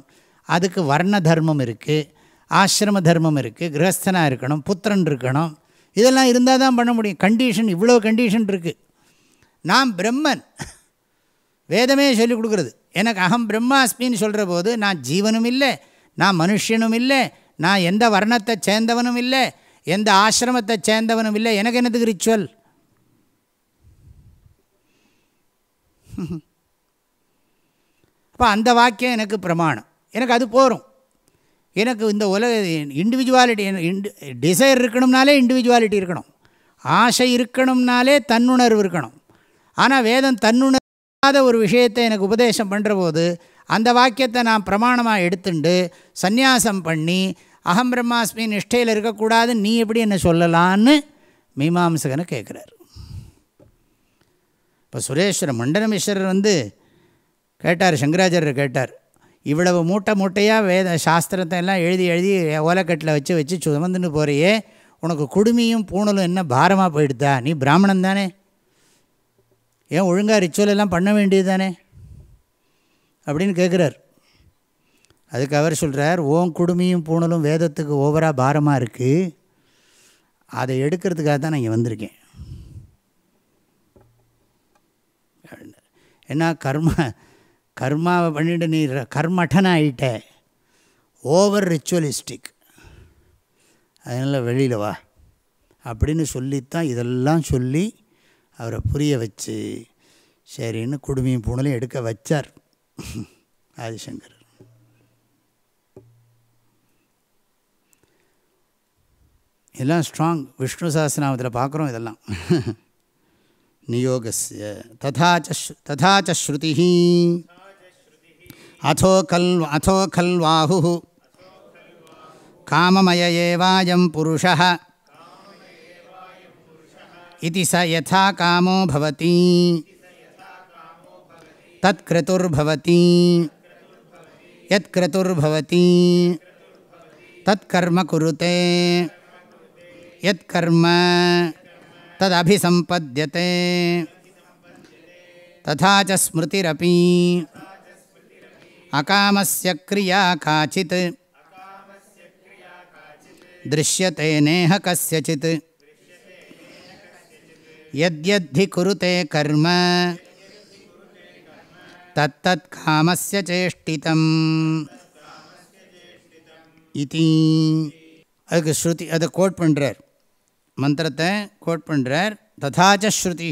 அதுக்கு வர்ண தர்மம் இருக்குது ஆசிரம தர்மம் இருக்குது கிரகஸ்தனாக இருக்கணும் புத்திரன் இருக்கணும். இதெல்லாம் இருந்தால் தான் பண்ண முடியும். கண்டிஷன் இவ்வளோ கண்டிஷன் இருக்குது நான் பிரம்மன். வேதமே சொல்லிக் கொடுக்குறது. எனக்கு அகம் பிரம்மாஸ்மின்னு சொல்கிற போது நான் ஜீவனும் இல்லை நான் மனுஷனும் இல்லை நான் எந்த வர்ணத்தை சேர்ந்தவனும் இல்லை எந்த ஆசிரமத்தை சேர்ந்தவனும் இல்லை. எனக்கு என்னதுக்கு ரிச்சுவல் *laughs* அப்போ அந்த வாக்கியம் எனக்கு பிரமாணம். எனக்கு அது போகும் எனக்கு இந்த உலக இண்டிவிஜுவாலிட்டி இண்டு டிசைர் இருக்கணும்னாலே இண்டிவிஜுவாலிட்டி இருக்கணும். ஆசை இருக்கணும்னாலே தன்னுணர்வு இருக்கணும். ஆனால் வேதம் தன்னுணர்வாத ஒரு விஷயத்தை எனக்கு உபதேசம் பண்ணுற போது அந்த வாக்கியத்தை நான் பிரமாணமாக எடுத்துண்டு சந்நியாசம் பண்ணி அகம் பிரம்மாஸ்மி நிஷ்டையில் இருக்கக்கூடாது நீ எப்படி என்ன சொல்லலான்னு மீமாம்சகனை கேட்குறாரு இப்போ சுரேஸ்வரர் மண்டனமிஸ்வரர் வந்து கேட்டார் சங்கராச்சாரியர் கேட்டார் இவ்வளவு மூட்டை மூட்டையாக வேத சாஸ்திரத்தை எல்லாம் எழுதி எழுதி ஓலைக்கட்டில் வச்சு வச்சு சுமந்துன்னு போகிறையே உனக்கு குடுமியும் பூணலும் என்ன பாரமாக போயிடுதா? நீ பிராமணன் தானே? ஏன் ஒழுங்காக ரிச்சுவல் எல்லாம் பண்ண வேண்டியது தானே? அப்படின்னு கேட்குறார் அதுக்கு அவர் சொல்கிறார் ஓன் குடுமியும் பூணலும் வேதத்துக்கு ஓவராக பாரமாக இருக்குது அதை எடுக்கிறதுக்காக தான் நான் இங்கே வந்திருக்கேன். ஏன்னா கர்ம கர்மாவை பண்ணிட்டு நீ கர்மட்டன் ஆகிட்ட ஓவர் ரிச்சுவலிஸ்டிக் அதனால் வெளியில் வா. அப்படின்னு சொல்லித்தான் இதெல்லாம் சொல்லி அவரை புரிய வச்சு சரின்னு குடுமையும் பூனலையும் எடுக்க வச்சார். ஆதிசங்கர். இதெல்லாம் ஸ்ட்ராங் விஷ்ணு சாஸ்திரநாமத்தில் பார்க்குறோம் இதெல்லாம். नियोगस्य। तथा तथा च अथो खल् अथो खल्वाहुः काममय एवायं पुरुषः स यथा कामो भवति। तत्क्रतुर्भवति। तत्कर्म कुरुते। यत्कर्म तदभिसम्पद्यते तथा च स्मृतिरपि अकामस्य क्रिया काचित् दृश्यते नेह कस्यचित् यद्यद्धि कुरुते कर्म तत्तत्कामस्य चेष्टितम् இதி அதுக்கு ஸ்ருதி அதை கோட் பண்ணுறார் மந்திரத்தை கோட் பண்ணுறார் ததாச்ச ஸ்ருதி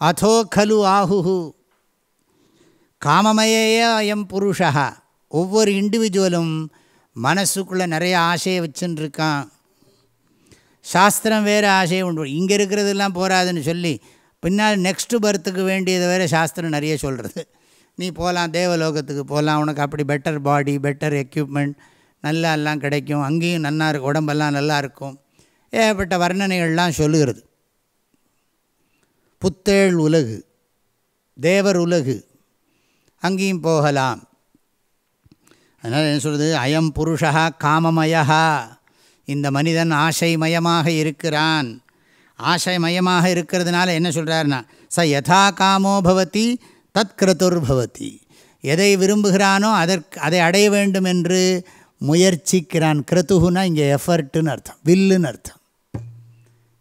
அதோ கலு ஆஹு காமமயே அயம் புருஷா ஒவ்வொரு இண்டிவிஜுவலும் மனசுக்குள்ளே நிறைய ஆசையை வச்சுருக்கான் சாஸ்திரம் வேறு ஆசையை உண்டு. இங்கே இருக்கிறதெல்லாம் போகாதுன்னு சொல்லி பின்னால் நெக்ஸ்ட்டு பர்த்துக்கு வேண்டியதை வேறு சாஸ்திரம் நிறைய சொல்கிறது நீ போகலாம் தேவலோகத்துக்கு போகலாம் உனக்கு அப்படி பெட்டர் பாடி பெட்டர் எக்யூப்மெண்ட் நல்லா எல்லாம் கிடைக்கும். அங்கேயும் நல்லா இருக்கும் உடம்பெல்லாம் நல்லா இருக்கும். ஏகப்பட்ட வர்ணனைகள்லாம் சொல்லுகிறது. புத்தேள் உலகு தேவர் உலகு அங்கேயும் போகலாம். அதனால் என்ன சொல்கிறது அயம் புருஷா காமமயா இந்த மனிதன் ஆசைமயமாக இருக்கிறான். ஆசைமயமாக இருக்கிறதுனால என்ன சொல்கிறாருன்னா ச யதா காமோ பவதி தத் கிரதுர்பவதி எதை விரும்புகிறானோ அதற்கு அதை அடைய வேண்டும் என்று முயற்சிக்கிறான். கிரத்துகுனா இங்கே எஃபர்ட்டுன்னு அர்த்தம். வில்லுன்னு அர்த்தம்.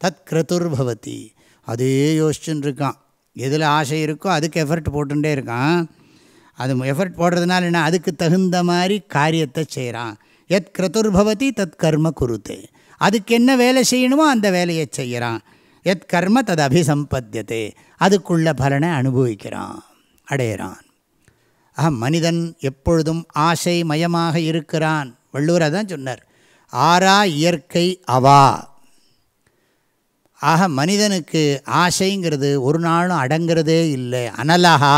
தத் கிரதுர்பவதி அதே யோசிச்சுன்னு இருக்கான் எதில் ஆசை இருக்கோ அதுக்கு எஃபர்ட் போட்டுட்டே இருக்கான். அது எஃபர்ட் போடுறதுனால என்ன? அதுக்கு தகுந்த மாதிரி காரியத்தை செய்கிறான். எத் கிரதுர்பவதி தத் கர்ம குருத்து. அதுக்கு என்ன வேலை செய்யணுமோ அந்த வேலையை செய்கிறான். எத் கர்ம தது அபிசம்பத்தியதே அதுக்குள்ள பலனை அனுபவிக்கிறான். அடையிறான். ஆக மனிதன் எப்பொழுதும் ஆசை மயமாக இருக்கிறான். வள்ளுவர் தான் சொன்னார் ஆறா இயற்கை அவா. ஆக மனிதனுக்கு ஆசைங்கிறது ஒரு நாளும் அடங்கிறதே இல்லை அனலகா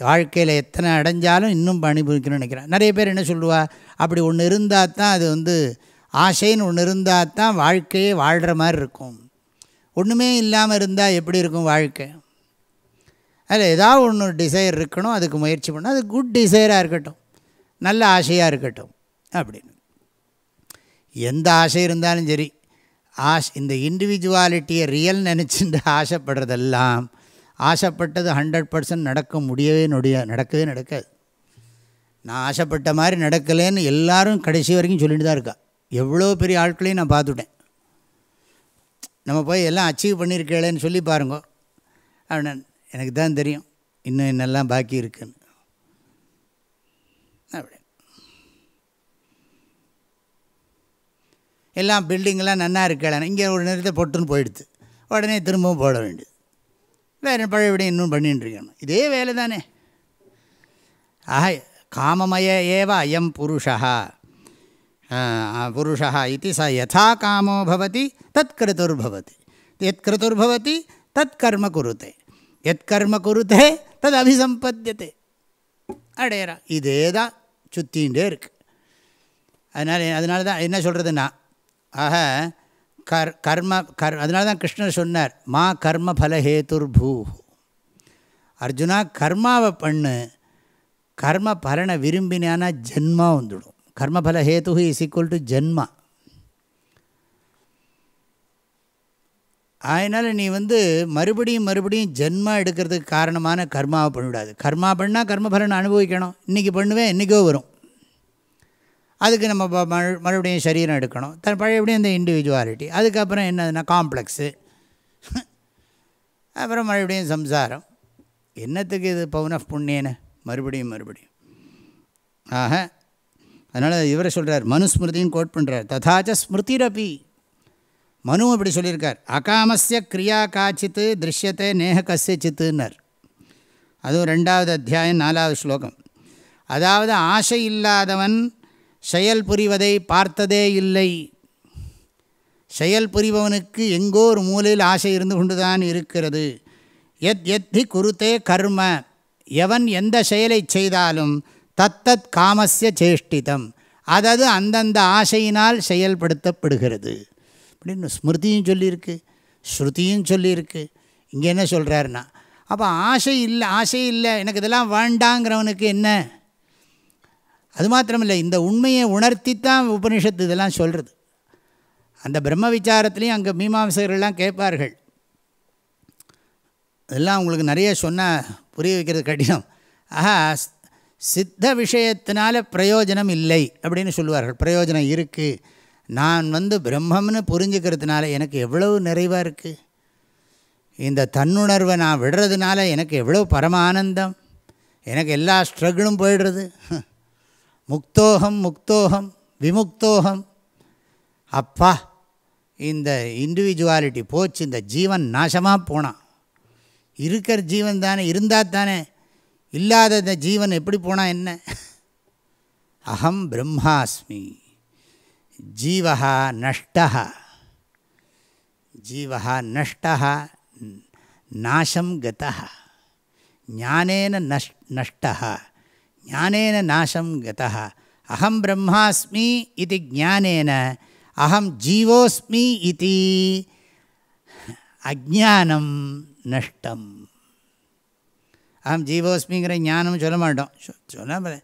வாழ்க்கையில் எத்தனை அடைஞ்சாலும் இன்னும் அனுபவிக்கணும்னு நினைக்கிறேன். நிறைய பேர் என்ன சொல்லுவா அப்படி ஒன்று இருந்தால் தான் அது வந்து ஆசைன்னு ஒன்று இருந்தால் தான் வாழ்க்கையே வாழ்கிற மாதிரி இருக்கும். ஒன்றுமே இல்லாமல் இருந்தால் எப்படி இருக்கும் வாழ்க்கை? அதில் ஏதாவது ஒன்று டிசைர் இருக்கணும் அதுக்கு முயற்சி பண்ணணும். அது குட் டிசைராக இருக்கட்டும் நல்ல ஆசையாக இருக்கட்டும் அப்படின்னு. எந்த ஆசை இருந்தாலும் சரி ஆஷ் இந்த இண்டிவிஜுவாலிட்டியை ரியல் நினச்சிட்டு ஆசைப்படுறதெல்லாம் ஆசைப்பட்டது ஹண்ட்ரட் பர்சன்ட் நடக்க முடியவே நொடிய நடக்கவே நடக்காது. நான் ஆசைப்பட்ட மாதிரி நடக்கலேன்னு எல்லோரும் கடைசி வரைக்கும் சொல்லிட்டு தான் இருக்கா. எவ்வளோ பெரிய ஆட்களையும் நான் பார்த்துட்டேன். நம்ம போய் எல்லாம் அச்சீவ் பண்ணியிருக்கேளேன்னு சொல்லி பாருங்க. அப்படின்னு எனக்கு தான் தெரியும். இன்னும் என்னெல்லாம் பாக்கி இருக்குன்னு. அப்படி எல்லாம் பில்டிங்கெல்லாம் நன்னா இருக்கலாம் இங்கே ஒரு நேரத்தை பொட்டுன்னு போயிடுது உடனே திரும்பவும் போட வேண்டியது. வேறு பழையபடி இன்னும் பண்ணிட்டுருக்கணும் இதே வேலை தானே ஆஹா காமமய ஏவ அயம் புருஷா புருஷா இது ச யதா காமோ பவதி தத் கிருத்துர்பவதி எத் கிருத்துர்பவதி தத் கர்ம குருத்தை. எத் கர்ம குருத்தே தத் அபிசம்பத்தியத்தை அடையிறான் இதே தான் சுத்தின்ண்டே இருக்கு. அதனால் அதனால தான் என்ன சொல்கிறதுன்னா ஆக கர் கர்ம கர் அதனால தான் கிருஷ்ணர் சொன்னார் மா கர்ம ஃபலஹேதுர் பூ அர்ஜுனா கர்மாவை பண்ணு கர்ம பலனை விரும்பினானா ஜென்மா வந்துடும். கர்மபல ஹேத்து இஸ் ஈக்குவல் டு ஜென்மா. அதனால் நீ வந்து மறுபடியும் மறுபடியும் ஜென்மா எடுக்கிறதுக்கு காரணமான கர்மாவை பண்ணிவிடாது கர்மா பண்ணால் கர்மபலனை அனுபவிக்கணும். இன்றைக்கி பண்ணுவேன் என்றைக்கோ வரும். அதுக்கு நம்ம மறுபடியும் சரீரம் எடுக்கணும். தன் பழையபடியும் இந்த இண்டிவிஜுவாலிட்டி அதுக்கப்புறம் என்னதுன்னா காம்ப்ளெக்ஸு *laughs* அப்புறம் மறுபடியும் சம்சாரம். என்னத்துக்கு இது பவுனஃப் புண்ணியன மறுபடியும் மறுபடியும். ஆக அதனால் இவரை சொல்கிறார் மனுஸ்மிருதியும் கோட் பண்ணுறார் ததாச்ச ஸ்மிருதிரப்பி மனு அப்படி சொல்லியிருக்கார். அகாமஸ்ய கிரியா காச்சித்து திருஷ்யத்தை நேக கசிச்சித்துன்னர் அதுவும் ரெண்டாவது அத்தியாயம் நாலாவது ஸ்லோகம். அதாவது ஆசை இல்லாதவன் செயல் புரிவதை பார்த்ததே இல்லை. செயல் புரிபவனுக்கு எங்கோ ஒரு மூலையில் ஆசை இருந்து கொண்டுதான் இருக்கிறது. எத் எத்தி குருத்தே கர்ம. எவன் எந்த செயலை செய்தாலும் தத்தத் காமஸ்ய சேஷ்டிதம். அதது அந்தந்த ஆசையினால் செயல்படுத்தப்படுகிறது. அப்படின்னு ஸ்மிருதியும் சொல்லியிருக்கு ஸ்ருதியும் சொல்லியிருக்கு. இங்கே என்ன சொல்கிறாருன்னா அப்போ ஆசை இல்லை ஆசை இல்லை எனக்கு இதெல்லாம் வேண்டாங்கிறவனுக்கு என்ன? அது மாத்திரமில்லை இந்த உண்மையை உணர்த்தித்தான் உபனிஷத்து இதெல்லாம் சொல்கிறது அந்த பிரம்ம விசாரத்துலேயும் அங்கே மீமாசகர்கள்லாம் கேட்பார்கள். இதெல்லாம் உங்களுக்கு நிறைய சொன்னால் புரிய வைக்கிறது கடினம். ஆஹா சித்த விஷயத்தினால பிரயோஜனம் இல்லை அப்படின்னு சொல்லுவார்கள். பிரயோஜனம் இருக்குது நான் வந்து பிரம்மம்னு புரிஞ்சுக்கிறதுனால எனக்கு எவ்வளவு நிறைவாக இருக்குது இந்த தன்னுணர்வை நான் விடுறதுனால எனக்கு எவ்வளோ பரம ஆனந்தம் எனக்கு எல்லா ஸ்ட்ரகிளும் போயிடுறது. முக்தோகம் முக்தோகம் விமுக்தோகம். அப்பா இந்த இண்டிவிஜுவாலிட்டி போச்சு. இந்த ஜீவன் நாசமாக போனான் இருக்கிற ஜீவன் தானே இருந்தால் தானே. இல்லாத இந்த ஜீவன் எப்படி போனால் என்ன? அகம் பிரம்மாஸ்மி. ஜீவா நஷ்டா ஜீவா நஷ்டா நாசம் கதா ஞானேன நஷ் நஷ்டா ஞானேன நாசம் கதா அகம் பிரம்மாஸ்மி இது ஞானேன அகம் ஜீவோஸ்மி இது அஜானம் நஷ்டம் அகம் ஜீவோஸ்மிங்கிற ஞானம் சொல்ல மாட்டோம். சொல்ல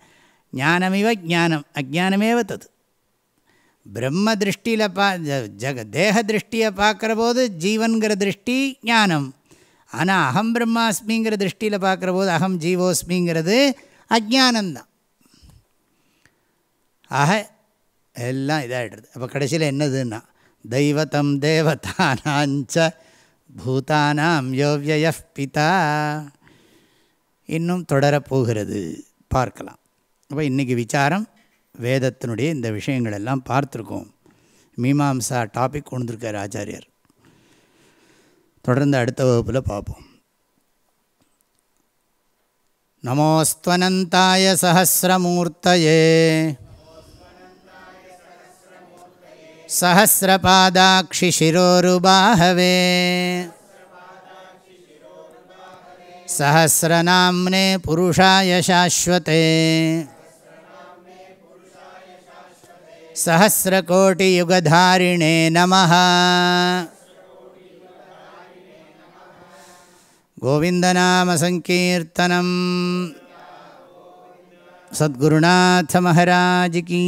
ஞானமிவ ஜானம் அஜானமேவ தது பிரம்ம திருஷ்டியில் பா ஜக தேக திருஷ்டியை பார்க்குற போது ஜீவன்கிற திருஷ்டி ஞானம். ஆனால் அகம் பிரம்மாஸ்மிங்கிற திருஷ்டியில் பார்க்குற போது அகம் ஜீவோஸ்மிங்கிறது அஜானந்தான் ஆக எல்லாம் இதாகிடுறது அப்போ கடைசியில் என்னதுன்னா தெய்வத்தம் தேவதானாஞ்ச பூதானாம் யோவிய பிதா. இன்னும் தொடரப்போகிறது பார்க்கலாம். அப்போ இன்றைக்கி விசாரம் வேதத்தினுடைய இந்த விஷயங்கள் எல்லாம் பார்த்துருக்கோம் மீமாம்சா டாபிக் கொண்டு வந்திருக்கார் ஆச்சாரியர் தொடர்ந்து அடுத்த வகுப்பில் பார்ப்போம் நமோஸ்துவனந்தாய சஹசிரமூர்த்தயே सहस्रपादाक्षिशिरोरुबाहवे सहस्रनाम्ने पुरुषाय शाश्वते सहस्रकोटियुगधारिणे नमः गोविन्दनामसङ्कीर्तनम् सद्गुरुनाथमहाराज की